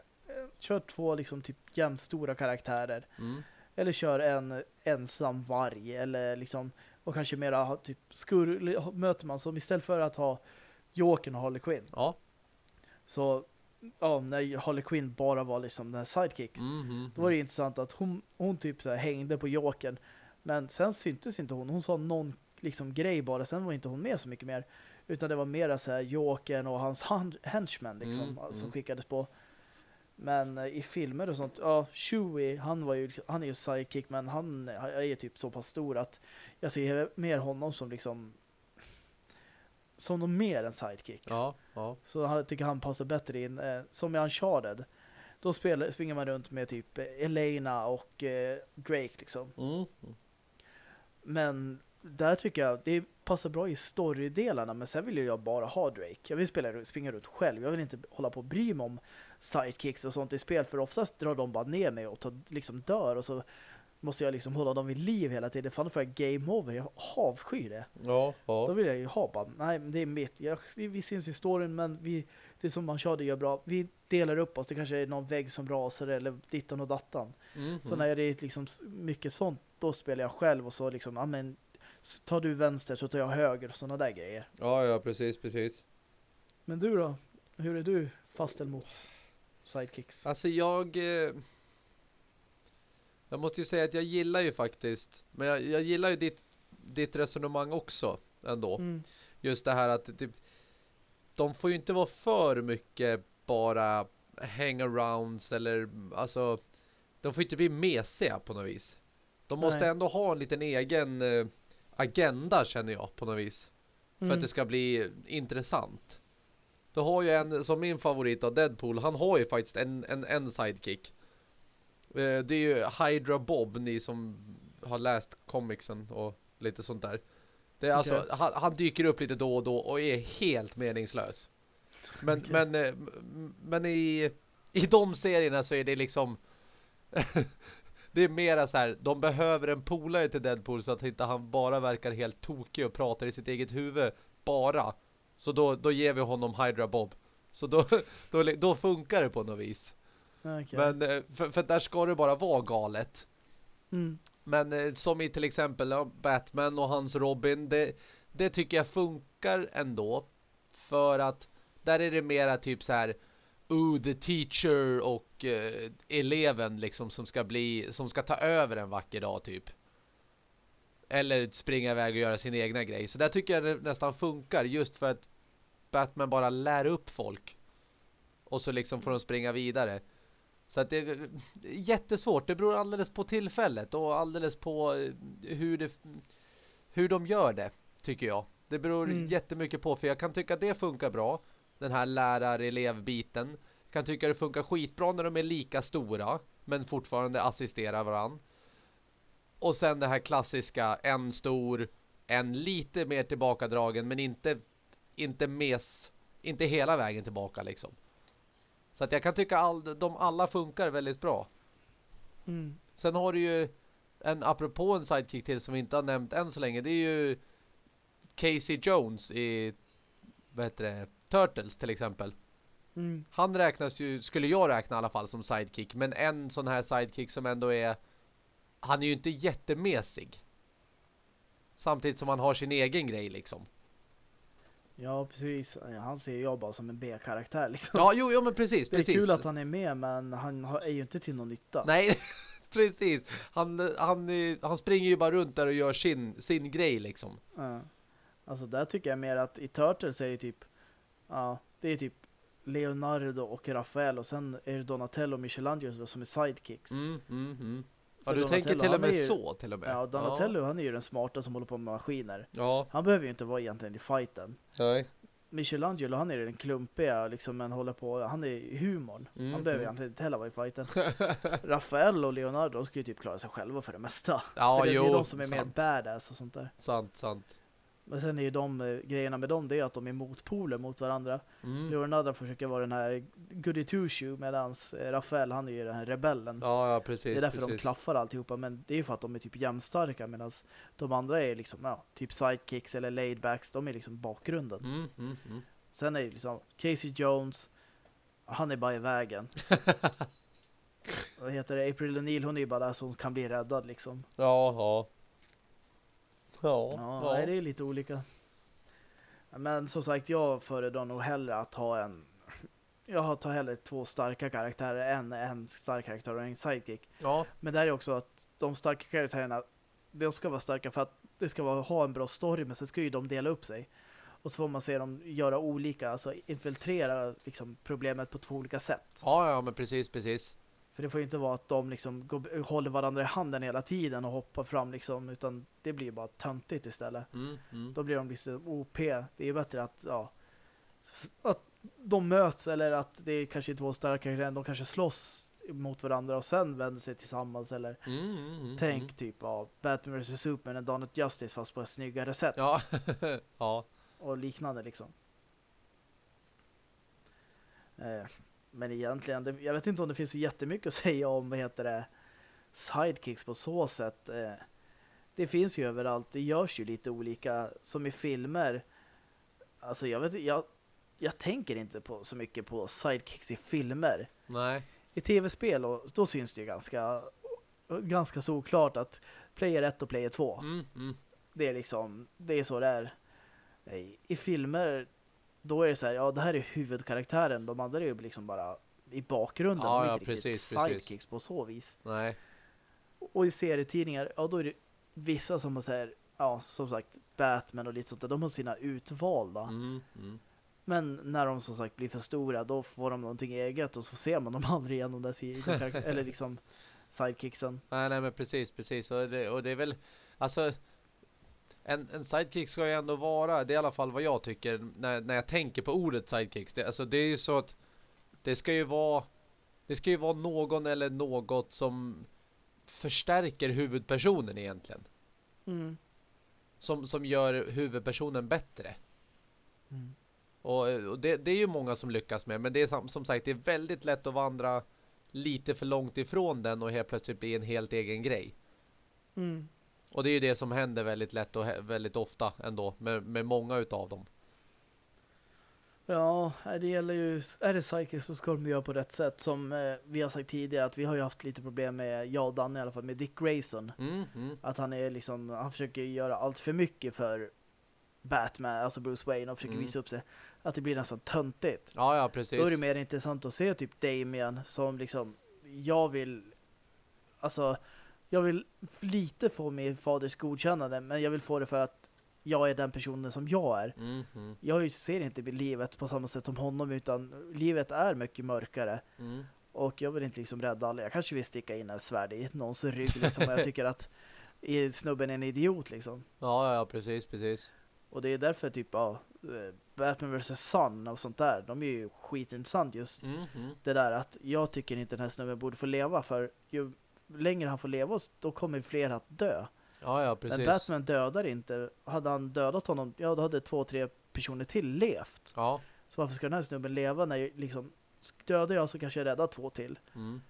kör två liksom typ jämnstora karaktärer. Mm. Eller kör en ensam varg eller liksom och kanske mera typ skur möter man som istället för att ha Jokern och Harley Quinn. Ja. Så ja, när Harley Quinn bara var liksom den här sidekick. Mm -hmm. Då var det intressant att hon, hon typ så här hängde på Jokern. Men sen syntes inte hon. Hon sa någon liksom grej bara. Sen var inte hon med så mycket mer. Utan det var mera så här Jokern och hans henchmen liksom, mm, som mm. skickades på. Men eh, i filmer och sånt, ja, Chewie, han var ju han är ju sidekick men han är typ så pass stor att jag ser mer honom som liksom som någon mer än sidekick. Ja, ja. Så jag tycker han passar bättre in. Eh, som i Uncharted. Då spelar, springer man runt med typ Elena och eh, Drake liksom. Mm. Men där tycker jag det passar bra i storydelarna men sen vill jag bara ha Drake. Jag vill spela, springa runt själv. Jag vill inte hålla på och bry mig om sidekicks och sånt i spel för oftast drar de bara ner mig och tar, liksom dör och så måste jag liksom hålla dem vid liv hela tiden. Fan, då får jag game over. Jag avskyr det. Ja, ja. Då vill jag ju ha bara, nej, det är mitt. Jag, vi syns i storyn, men vi, det som man kör det gör bra. Vi delar upp oss. Det kanske är någon vägg som rasar eller dittan och dattan. Mm, så när det är liksom mycket sånt, då spelar jag själv och så liksom, ja men tar du vänster så tar jag höger och sådana där grejer. Ja, ja, precis, precis. Men du då? Hur är du fastställd mot sidekicks? Alltså jag... Eh jag måste ju säga att jag gillar ju faktiskt, men jag, jag gillar ju ditt, ditt resonemang också ändå. Mm. Just det här att typ, de får ju inte vara för mycket bara hangarounds eller alltså de får inte bli mesiga på något vis. De måste Nej. ändå ha en liten egen eh, agenda känner jag på något vis. För mm. att det ska bli intressant. Du har ju en, som min favorit av Deadpool, han har ju faktiskt en, en, en sidekick. Eh, det är ju Hydra Bob, ni som har läst comicsen och lite sånt där. Det är okay. alltså, han, han, dyker upp lite då och då och är helt meningslös. Men, okay. men, eh, men i, i de serierna så är det liksom det är mera så här, de behöver en polare till Deadpool så att inte han bara verkar helt tokig och pratar i sitt eget huvud bara. Så då, då ger vi honom Hydra Bob. Så då, då, då funkar det på något vis. Okay. Men eh, för, för där ska det bara vara galet. Mm. Men eh, som i till exempel Batman och hans Robin, det, det tycker jag funkar ändå. För att där är det mera typ så här oh, the teacher och uh, eleven liksom som ska bli som ska ta över en vacker dag typ. Eller springa iväg och göra sin egna grej. Så där tycker jag det nästan funkar just för att Batman bara lär upp folk. Och så liksom får de springa vidare. Så att det är jättesvårt. Det beror alldeles på tillfället och alldeles på eh, hur, det, hur de gör det, tycker jag. Det beror mm. jättemycket på, för jag kan tycka att det funkar bra. Den här lärar-elev-biten. Jag kan tycka att det funkar skitbra när de är lika stora, men fortfarande assisterar varann. Och sen det här klassiska, en stor, en lite mer tillbakadragen, men inte, inte mes, inte hela vägen tillbaka liksom. Så att jag kan tycka att de alla funkar väldigt bra. Mm. Sen har du ju en apropå en sidekick till som vi inte har nämnt än så länge. Det är ju Casey Jones i vad heter det, Turtles till exempel. Mm. Han räknas ju, skulle jag räkna i alla fall som sidekick. Men en sån här sidekick som ändå är han är ju inte jättemesig. Samtidigt som han har sin egen grej liksom. Ja, precis. Han ser jag bara som en B-karaktär liksom. Ja, jo, jo men precis. Det är precis. kul att han är med, men han är ju inte till någon nytta. Nej, precis. Han, han, han springer ju bara runt där och gör sin, sin grej liksom. Ja. Alltså där tycker jag mer att i Turtles är det typ ja, det är typ Leonardo och Rafael och sen är det Donatello och Michelangelo som är sidekicks. Mm, mm, mm. Ja, du Donatello, tänker till och med ju- så till och med. Ja, Donatello han är ju den smarta som håller på med maskiner. Ja, Han behöver ju inte vara egentligen i fighten. nej. Michelangelo han är ju den klumpiga liksom, men håller på, han är humorn. Mm, han behöver mm. egentligen inte heller vara i fighten. Rafael och Leonardo de ska ju typ klara sig själva för det mesta. Ja, för det, jo, det är de som är mer sant. badass och sånt där. Sant, sant. Men sen är ju de eh, grejerna med dem det är att de är motpoler mot varandra. Mm. Leonardo försöker vara den här goody two shoe medans eh, Rafael han är ju den här rebellen. Ja, ja, precis. det är därför de precis. klaffar alltihopa men det är ju för att de är typ jämnstarka medan de andra är liksom ja, typ sidekicks eller laidbacks. De är liksom bakgrunden. Mm, mm, mm. Sen är det liksom Casey Jones han är bara i vägen. Vad heter det? April O'Neil hon är ju bara där så hon kan bli räddad liksom. Ja, ja. Ja, Ja. Nej, det är lite olika. Men som sagt, jag föredrar nog hellre att ha en... Jag tar hellre två starka karaktärer än en stark karaktär och en sidekick. ja. Men där är också att de starka karaktärerna, de ska vara starka för att det ska vara, ha en bra story, men sen ska ju de dela upp sig. Och så får man se dem göra olika, alltså infiltrera liksom, problemet på två olika sätt. Ja, ja, men precis, precis. För det får ju inte vara att de liksom går, håller varandra i handen hela tiden och hoppar fram liksom, utan det blir bara töntigt istället. Mm, mm. Då blir de liksom OP. Det är bättre att, ja, att de möts eller att det är kanske var starka karaktärer, de kanske slåss mot varandra och sen vänder sig tillsammans eller Mm, mm, mm, tänk mm. typ av Batman vs Superman och Dawn of Justice fast på ett snyggare sätt Ja, ja. och liknande liksom. Eh, men egentligen, det, jag vet inte om det finns så jättemycket att säga om vad heter det sidekicks på så sätt. Eh, det finns ju överallt, det görs ju lite olika som i filmer. Alltså jag vet jag, jag tänker inte på så mycket på sidekicks i filmer. Nej. I tv-spel och då syns det ju ganska ganska såklart att player 1 och player 2 Mm, mm. det är liksom, det är så det är. I, I filmer, då är det så här, ja det här är huvudkaraktären, de andra är ju liksom bara i bakgrunden, Ja, de är ja, inte riktigt precis, sidekicks precis. på så vis. Nej. Och i serietidningar, ja då är det vissa som har säger, ja som sagt Batman och lite sånt där, de har sina utvalda. Mm, mm. Men när de som sagt blir för stora, då får de någonting eget och så ser man dem aldrig igen, de där eller liksom sidekicksen. Nej, nej, men precis, precis. Och det, och det är väl, alltså, en, en sidekick ska ju ändå vara, det är i alla fall vad jag tycker när, när jag tänker på ordet sidekicks. Det, alltså det är ju så att det ska ju vara, det ska ju vara någon eller något som förstärker huvudpersonen egentligen. Mm. Som, som gör huvudpersonen bättre. Mm. Och, och det, det är ju många som lyckas med. Men det är som, som sagt, det är väldigt lätt att vandra lite för långt ifrån den och helt plötsligt bli en helt egen grej. Mm. Och det är ju det som händer väldigt lätt och väldigt ofta ändå med, med många utav dem. Ja, det gäller ju, är det psychic så ska de göra på rätt sätt. Som eh, vi har sagt tidigare att vi har ju haft lite problem med, jag och Danne i alla fall, med Dick Grayson. Mm, mm. Att han är liksom, han försöker göra allt för mycket för Batman, alltså Bruce Wayne och försöker Mm. visa upp sig. Att det blir nästan töntigt. Ja, ja, precis. Då är det mer intressant att se typ Damien som liksom, jag vill, alltså, jag vill lite få min faders godkännande, men jag vill få det för att jag är den personen som jag är. Mm, mm, Jag ser inte livet på samma sätt som honom utan livet är mycket mörkare mm. och jag vill inte liksom rädda alla. Jag kanske vill sticka in en svärd i någons rygg liksom jag tycker att är snubben en idiot liksom. Ja, ja, precis, precis. Och det är därför typ ja, eh, Batman vs Sun och sånt där, de är ju skitintressant just Mm, mm. det där att jag tycker inte den här snubben borde få leva för ju längre han får leva då kommer fler att dö. Ja, ja, precis. Men Batman dödar inte. Hade han dödat honom, ja då hade två, tre personer till levt. Ja. Så varför ska den här snubben leva när jag liksom dödar jag så kanske jag räddar två till. Mm,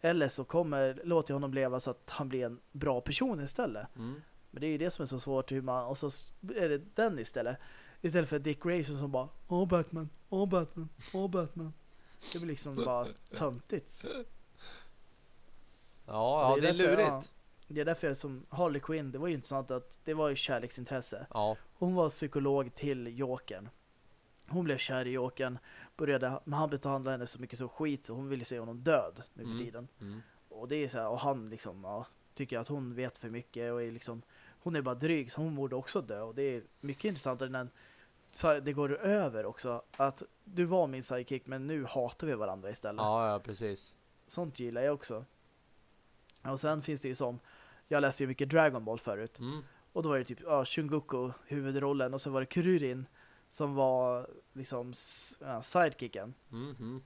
Eller så kommer, låter jag honom leva så att han blir en bra person istället. mm. Men det är ju det som är så svårt hur man, och så är det den istället. Istället för Dick Grayson som bara Åh Batman, åh Batman, åh Batman. Det blir liksom bara töntigt. Ja, ja, det är därför- lurigt. ja, det är därför jag som Harley Quinn, det var ju intressant att det var ju kärleksintresse. Ja. Hon var psykolog till Jokern. hon blev kär i Jokern. Började, men han behandlade henne så mycket som skit så hon ville se honom död nu för Mm. tiden. Mm. Och det är så här, och han liksom, ja, tycker att hon vet för mycket och är liksom, hon är bara dryg så hon borde också dö. Och det är mycket intressantare när så det går över också. Att du var min sidekick men nu hatar vi varandra istället. Ja, ja, precis. Sånt gillar jag också. Och sen finns det ju som, jag läste ju mycket Dragon Ball förut. Mm. Och då var det typ ja, Shungoku huvudrollen och så var det Kuririn som var liksom ja, sidekicken. Mm. Mm.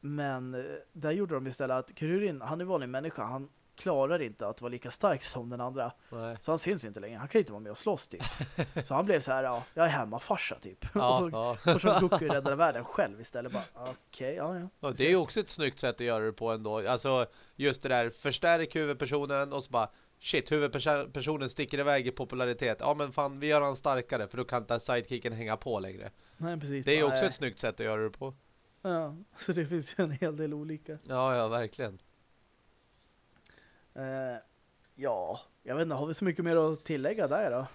Men eh, där gjorde de istället att Kuririn, han är vanlig människa, han klarar inte att vara lika stark som den andra. Nej. Så han syns inte längre, han kan inte vara med och slåss typ. Så han blev så här, ja, jag är hemmafarsa typ. och Ja, så ja. får Shungoku rädda världen själv istället. Bara, Okej, ja, ja. Ja, det är ju också ett snyggt sätt att göra det på ändå. Alltså just det där, förstärk huvudpersonen och så bara shit, huvudpersonen sticker iväg i popularitet. Ja men fan, vi gör han starkare för då kan inte sidekicken hänga på längre. Nej, precis. Det är ju också ett snyggt sätt att göra det på. Ja, så det finns ju en hel del olika. Ja, ja, verkligen. Eh, ja, jag vet inte, har vi så mycket mer att tillägga där då?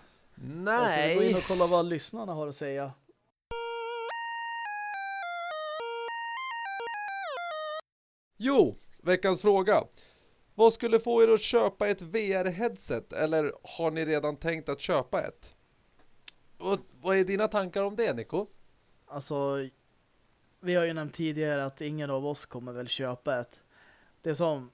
Jag ska vi gå in Nej! och kolla vad lyssnarna har att säga. Jo, veckans fråga. Vad skulle få er att köpa ett VR-headset eller har ni redan tänkt att köpa ett? Och vad är dina tankar om det, Nico? Alltså, vi har ju nämnt tidigare att ingen av oss kommer väl köpa ett. Det som,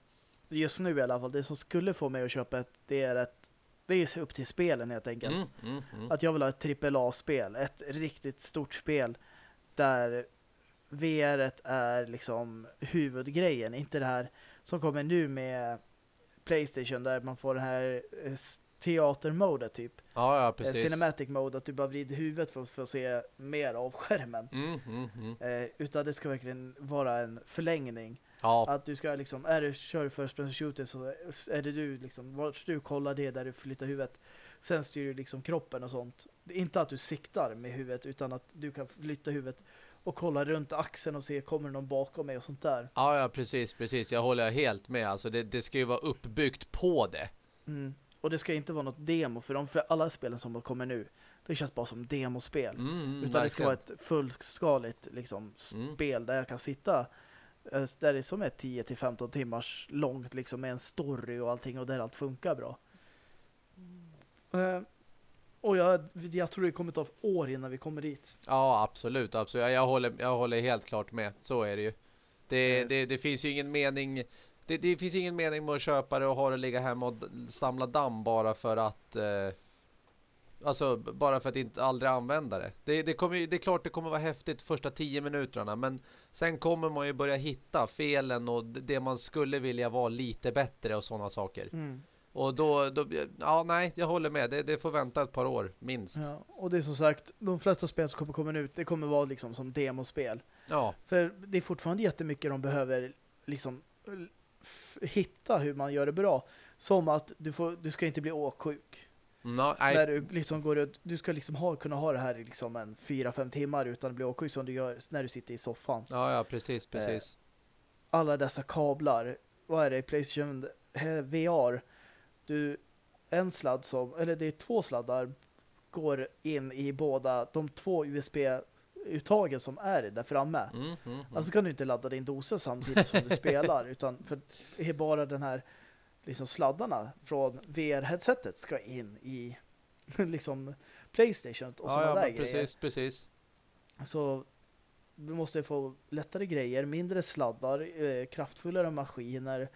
just nu i alla fall, det som skulle få mig att köpa ett, det är ett, det är upp till spelen helt enkelt. Mm, mm, mm. Att jag vill ha ett AAA-spel, ett riktigt stort spel där VR är liksom huvudgrejen, inte det här som kommer nu med Playstation där man får den här eh, teatermodet typ. Ja, ja, Eh, precis. Cinematic mode, att du bara vrider huvudet för att få se mer av skärmen. Mm, mm, mm. Eh, utan det ska verkligen vara en förlängning. Ja, Att du ska liksom, är du kör för person shooter så är det du liksom, vart du kollar det där du flyttar huvudet. Sen styr du liksom kroppen och sånt. Inte att du siktar med huvudet utan att du kan flytta huvudet och kolla runt axeln och se kommer någon bakom mig och sånt där. ja, ja, precis, precis. Jag håller helt med. Alltså det, det ska ju vara uppbyggt på det. Mm. Och det ska inte vara något demo för de för alla spelen som kommer nu. Det känns bara som demospel. Mm, mm, Utan det ska verkligen. vara ett fullskaligt liksom, Mm. spel där jag kan sitta där det är som är 10-15 timmars långt liksom med en story och allting och där allt funkar bra. Eh, och jag, jag tror det kommer ta år innan vi kommer dit. Ja, absolut, absolut. Jag, håller, jag håller helt klart med. Så är det ju. Det, Eh. det, det finns ju ingen mening det, det finns ingen mening med att köpa det och ha det ligga hemma och samla damm bara för att eh, alltså bara för att inte aldrig använda det. Det, det, kommer, ju- det är klart det kommer vara häftigt första tio minuterna men sen kommer man ju börja hitta felen och det man skulle vilja vara lite bättre och sådana saker. Och då, då ja nej, jag håller med. Det, det får vänta ett par år minst. Ja, och det är som sagt, de flesta spel som kommer komma ut, det kommer vara liksom som demospel. Ja, För det är fortfarande jättemycket de behöver liksom hitta hur man gör det bra. Som att du, får, du ska inte bli åksjuk. No, nej. När du liksom går ut, du ska liksom ha, kunna ha det här i liksom en 4-5 timmar utan att bli åksjuk som du gör när du sitter i soffan. Ja, ja, precis, precis. Alla dessa kablar, vad är det i Playstation eh, VR? Du, en sladd som, eller det är två sladdar går in i båda, de två USB-uttagen som är där framme. Mm, mm, mm. Alltså kan du inte ladda din dosa samtidigt som du spelar utan för bara den här liksom sladdarna från VR-headsetet ska in i liksom Playstation och ja, sådana ja, där men grejer. precis, precis. Så du måste få lättare grejer, mindre sladdar, eh, kraftfullare maskiner,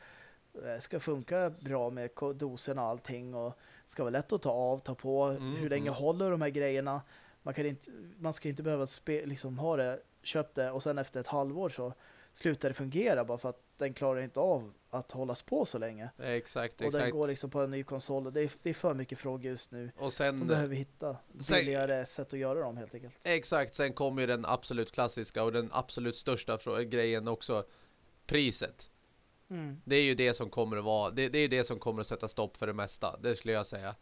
eh, ska funka bra med doserna och allting och ska vara lätt att ta av, ta på, Mm, hur länge mm. håller de här grejerna. Man, kan inte, man ska inte behöva liksom ha det, köpt det och sen efter ett halvår så slutar det fungera bara för att den klarar inte av att hållas på så länge. Exakt, Och den går liksom på en ny konsol. Det är, det är för mycket frågor just nu. Och De sen, behöver hitta billigare sätt att göra dem helt enkelt. exakt, sen kommer ju den absolut klassiska och den absolut största grejen också. Priset. Mm. Det är ju det som kommer att vara, det, det är det som kommer att sätta stopp för det mesta. Det skulle jag säga.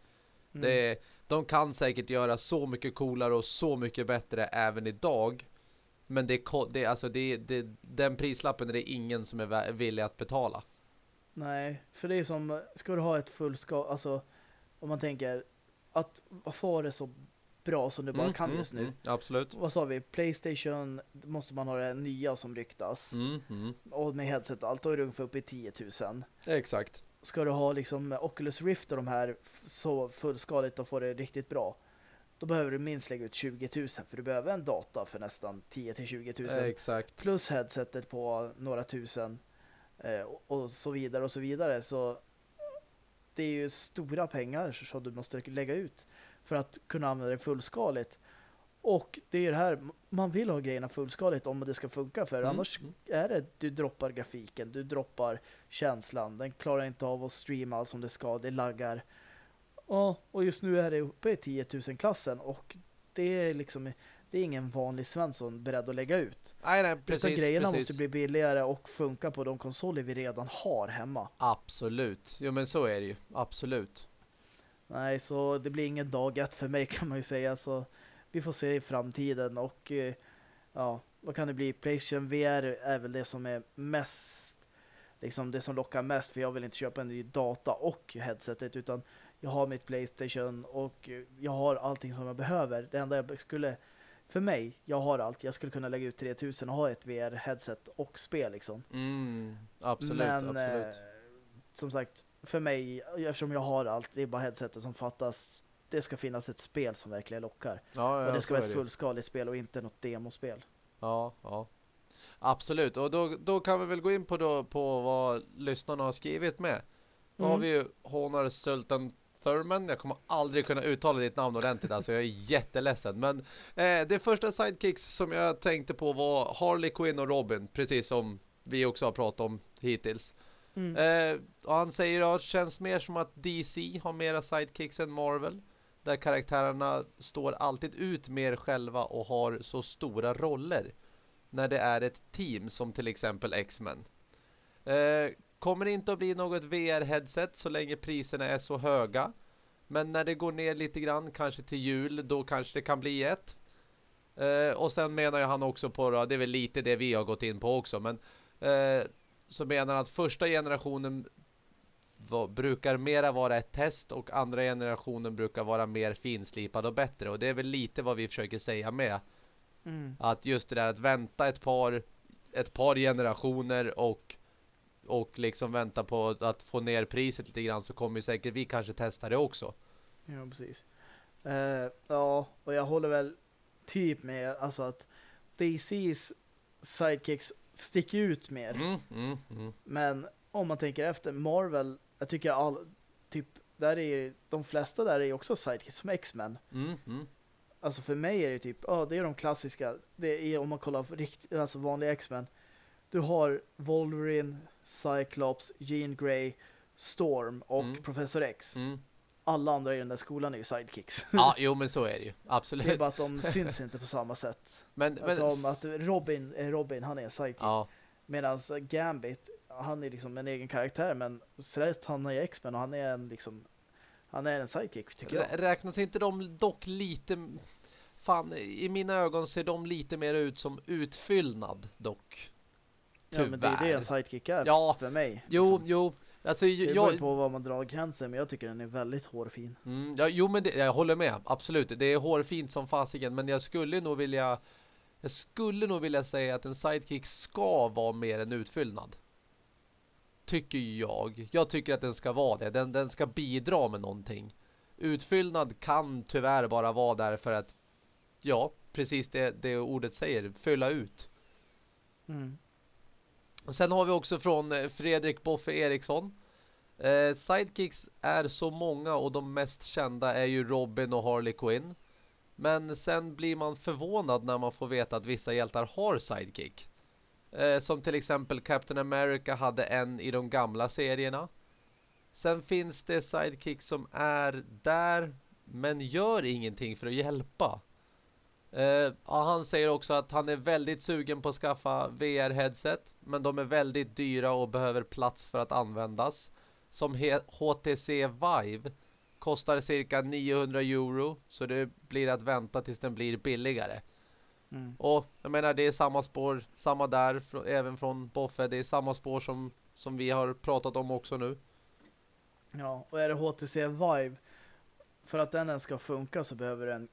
Mm. Det, de kan säkert göra så mycket coolare och så mycket bättre även idag. Men det, ko- det, alltså det, det, den prislappen är det ingen som är villig att betala. Nej, för det är som, ska du ha ett fullskal, alltså om man tänker att få det så bra som det bara mm, kan mm, just nu. Mm, absolut. Vad sa vi? Playstation måste man ha det nya som ryktas. Mm, mm. Och med headset och allt, då är det ungefär uppe i 10 000. Exakt. Ska du ha liksom Oculus Rift och de här så fullskaligt och få det riktigt bra då behöver du minst lägga ut 20 000 för du behöver en data för nästan 10-20 000. Exakt. Plus headsetet på några tusen eh, och så vidare och så vidare. Så det är ju stora pengar som du måste lägga ut för att kunna använda det fullskaligt. Och det är det här, man vill ha grejerna fullskaligt om det ska funka för mm. annars mm. är det, du droppar grafiken, du droppar känslan, den klarar inte av att streama som det ska, det laggar. Ja, och just nu är det uppe i 10 000-klassen och det är liksom det är ingen vanlig Svensson beredd att lägga ut. Nej, nej, precis. Utan grejerna precis. måste bli billigare och funka på de konsoler vi redan har hemma. Absolut. Jo, men så är det ju. Absolut. Nej, så det blir ingen dag ett för mig kan man ju säga. Så vi får se i framtiden och eh, ja, vad kan det bli? Playstation VR är väl det som är mest liksom det som lockar mest för jag vill inte köpa en ny data och headsetet utan jag har mitt Playstation och jag har allting som jag behöver. Det enda jag skulle, för mig, jag har allt. Jag skulle kunna lägga ut 3000 och ha ett VR-headset och spel liksom. Mm, absolut, Men absolut. Eh, som sagt, för mig, eftersom jag har allt, det är bara headsetet som fattas. Det ska finnas ett spel som verkligen lockar. Ja, ja, och det ska vara ett fullskaligt spel och inte något demospel. Ja, ja. Absolut, och då, då kan vi väl gå in på, då, på vad lyssnarna har skrivit med. Då mm. har vi ju Honor Sultan Thurman. Jag kommer aldrig kunna uttala ditt namn ordentligt. Alltså jag är jätteledsen. Men eh, det första sidekicks som jag tänkte på var Harley Quinn och Robin. Precis som vi också har pratat om hittills. Mm. Eh, han säger att det känns mer som att DC har mera sidekicks än Marvel. Där karaktärerna står alltid ut mer själva och har så stora roller. När det är ett team som till exempel X-Men. Eh, Kommer inte att bli något VR-headset så länge priserna är så höga. Men när det går ner lite grann, kanske till jul, då kanske det kan bli ett. Eh, och sen menar jag han också på, det är väl lite det vi har gått in på också, men eh, så menar han att första generationen var, brukar mera vara ett test och andra generationen brukar vara mer finslipad och bättre. Och det är väl lite vad vi försöker säga med. Mm. Att just det där att vänta ett par, ett par generationer och och liksom vänta på att få ner priset lite grann så kommer säkert vi kanske testa det också. Ja, precis. Uh, ja, och jag håller väl typ med alltså att DC's sidekicks sticker ut mer. Mm, mm, mm. Men om man tänker efter Marvel, jag tycker all typ där är de flesta där är också sidekicks som X-Men. Mm, mm. Alltså för mig är det typ, ja det är de klassiska. Det är om man kollar på rikt, alltså vanliga X-Men. Du har Wolverine, Cyclops, Jean Grey, Storm och mm. Professor X. Mm. Alla andra i den där skolan är ju sidekicks. Ja, jo men så är det ju. Absolut. Det är bara att de syns inte på samma sätt. Men, alltså men... om att Robin, Robin, han är en sidekick. Ja. Medan Gambit, han är liksom en egen karaktär men Slet, han är X-Men och han är en liksom han är en sidekick tycker jag. Räknas inte de dock lite fan, i mina ögon ser de lite mer ut som utfyllnad dock. Tyvärr. Ja, men det är det en sidekick är ja, för mig. Jo, liksom. jo. Alltså, det beror jag... på vad man drar gränsen, men jag tycker den är väldigt hårfin. Mm, ja, jo, men det, jag håller med. Absolut. Det är hårfint som fasiken, men jag skulle nog vilja jag skulle nog vilja säga att en sidekick ska vara mer en utfyllnad. Tycker jag. Jag tycker att den ska vara det. Den, den ska bidra med någonting. Utfyllnad kan tyvärr bara vara där för att ja, precis det, det ordet säger. Fylla ut. Mm. Och sen har vi också från eh, Fredrik Boffe Eriksson. Eh, sidekicks är så många och de mest kända är ju Robin och Harley Quinn. Men sen blir man förvånad när man får veta att vissa hjältar har sidekick. Eh, som till exempel Captain America hade en i de gamla serierna. Sen finns det sidekick som är där men gör ingenting för att hjälpa. Uh, han säger också att han är väldigt sugen på att skaffa VR-headset. Men de är väldigt dyra och behöver plats för att användas. Som HTC Vive kostar cirka 900 euro. Så det blir att vänta tills den blir billigare. Mm. Och jag menar det är samma spår, samma där, även från Boffe. Det är samma spår som, som vi har pratat om också nu. Ja, och är det HTC Vive för att den ska funka så behöver den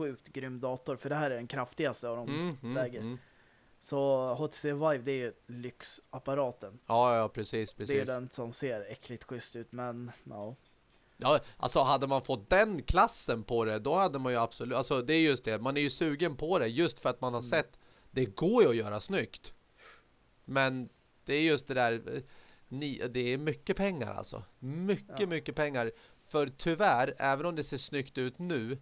sjukt grym dator. För det här är den kraftigaste av de mm, mm läger. Mm. Så HTC Vive det är ju lyxapparaten. Ja, ja, precis, precis. Det är den som ser äckligt schysst ut, men ja. Ja, alltså hade man fått den klassen på det, då hade man ju absolut, alltså det är just det, man är ju sugen på det just för att man har mm. sett, det går ju att göra snyggt. Men det är just det där, ni, det är mycket pengar alltså. Mycket, ja. mycket pengar. För tyvärr, även om det ser snyggt ut nu,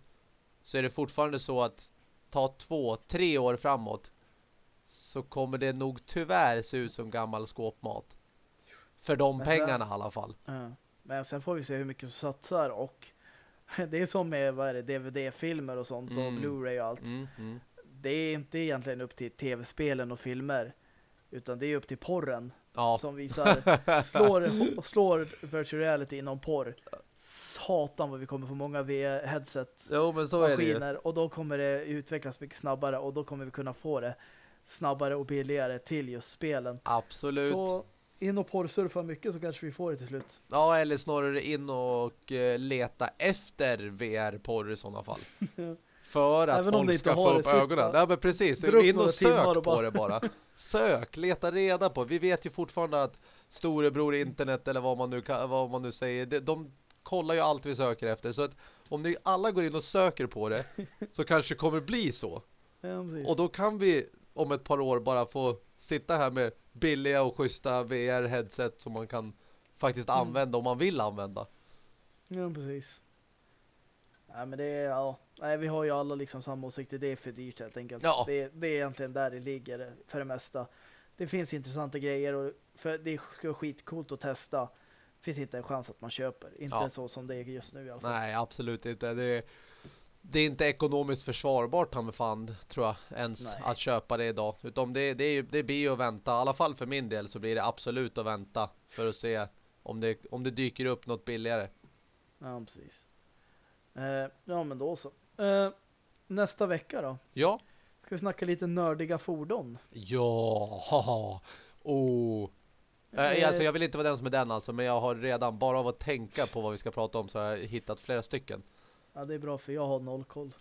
så är det fortfarande så att ta två, tre år framåt så kommer det nog tyvärr se ut som gammal skåpmat. För de pengarna i alla fall. Ja. Men sen får vi se hur mycket som satsar och det är som med vad är det, DVD-filmer och sånt mm. och Blu-ray och allt. Mm, mm. Det är inte egentligen upp till tv-spelen och filmer utan det är upp till porren ja. som visar slår, slår virtual reality inom porr. Satan vad vi kommer få många V-headset maskiner och då kommer det utvecklas mycket snabbare och då kommer vi kunna få det snabbare och billigare till just spelen. Absolut. Så in och porrsurfa mycket så kanske vi får det till slut. Ja, eller snarare in och uh, leta efter VR-porr i sådana fall. För att Även folk ska få upp ögonen. Ja, men precis. In och sök och på det bara. Sök, leta reda på. Vi vet ju fortfarande att storebror internet eller vad man nu, vad man nu säger, de, de kollar ju allt vi söker efter. Så att om ni alla går in och söker på det så kanske det kommer bli så. Ja, och då kan vi om ett par år bara få sitta här med billiga och schyssta VR-headset som man kan faktiskt mm. använda om man vill använda. Ja, precis. Nej, men det är, ja. Nej, vi har ju alla liksom samma åsikter. Det är för dyrt helt enkelt. Ja. Det, det är egentligen där det ligger för det mesta. Det finns intressanta grejer och för det skulle vara skitcoolt att testa. Finns inte en chans att man köper. Inte ja. så som det är just nu i alla fall. Nej, absolut inte. Det är, det är inte ekonomiskt försvarbart han fan, tror jag, ens Nej. att köpa det idag. Utom det, det, det blir att vänta. I alla fall för min del så blir det absolut att vänta för att se om det, om det dyker upp något billigare. Ja, precis. Eh, ja, men då så. Eh, nästa vecka då? Ja. Ska vi snacka lite nördiga fordon? Ja, haha. Oh. Eh, alltså, jag vill inte vara den som är den alltså, men jag har redan, bara av att tänka på vad vi ska prata om så har jag hittat flera stycken. Ja, det är bra för jag har noll koll.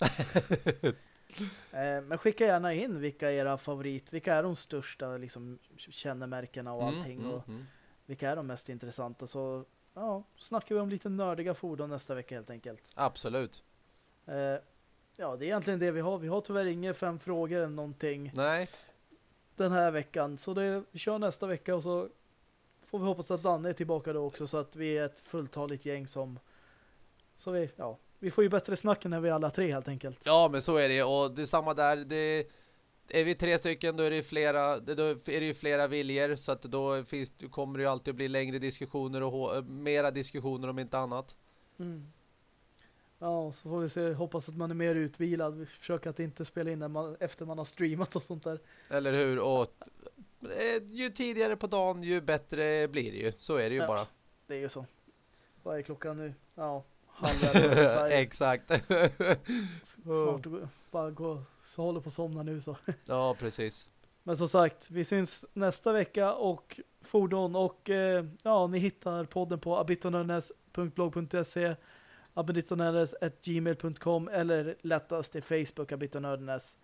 eh, men skicka gärna in vilka är era favorit, vilka är de största liksom, kännemärkena och mm, allting. Mm, och mm. Vilka är de mest intressanta. Så ja, snackar vi om lite nördiga fordon nästa vecka helt enkelt. Absolut. Eh, ja, det är egentligen det vi har. Vi har tyvärr inga fem frågor eller någonting. Nej. Den här veckan. Så det, vi kör nästa vecka och så får vi hoppas att Danne är tillbaka då också så att vi är ett fulltaligt gäng som så vi, ja, vi får ju bättre snack när vi är alla tre helt enkelt. Ja, men så är det. Och det är samma där. Det, är vi tre stycken då är det flera, då är det ju flera viljor. Så att då finns, kommer det ju alltid bli längre diskussioner och mera diskussioner om inte annat. Mm. Ja, så får vi se. Hoppas att man är mer utvilad. Vi försöker att inte spela in man, efter man har streamat och sånt där. Eller hur? Och ju tidigare på dagen ju bättre blir det ju. Så är det ju ja, bara. Det är ju så. Vad är klockan nu? Ja, Exakt. Snart bara gå så håller på att somna nu så. ja, precis. Men som sagt, vi syns nästa vecka och fordon och eh, ja, ni hittar podden på abitonördenes.blog.se abitonördenes.gmail.com eller lättast i Facebook abitonördenes.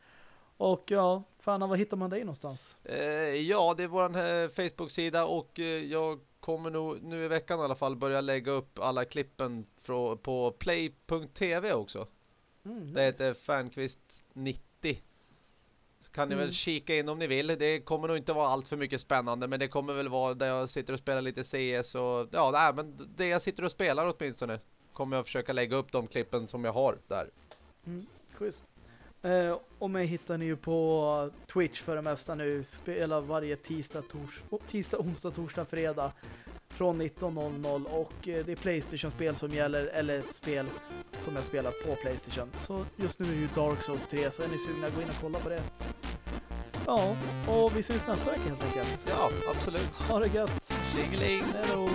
Och ja, fan vad hittar man dig någonstans? Eh, ja, det är vår eh, Facebook-sida och eh, jag kommer nog nu i veckan i alla fall börja lägga upp alla klippen på play.tv också. Mm, nice. Det heter Fanquist 90. Kan ni mm. väl kika in om ni vill. Det kommer nog inte vara allt för mycket spännande. Men det kommer väl vara där jag sitter och spelar lite CS. Och, ja, nej, men det jag sitter och spelar åtminstone. Kommer jag försöka lägga upp de klippen som jag har där. Mm, schysst. Eh, och mig hittar ni ju på Twitch för det mesta nu. Spelar varje tisdag, tors tisdag onsdag, torsdag, fredag från 19.00 och eh, det är Playstation-spel som gäller eller spel som jag spelar på Playstation. Så just nu är ju Dark Souls 3 så är ni sugna gå in och kolla på det. Ja, och vi syns nästa vecka helt enkelt. Ja, absolut. Ha det gött. Tjingeling. Hej då.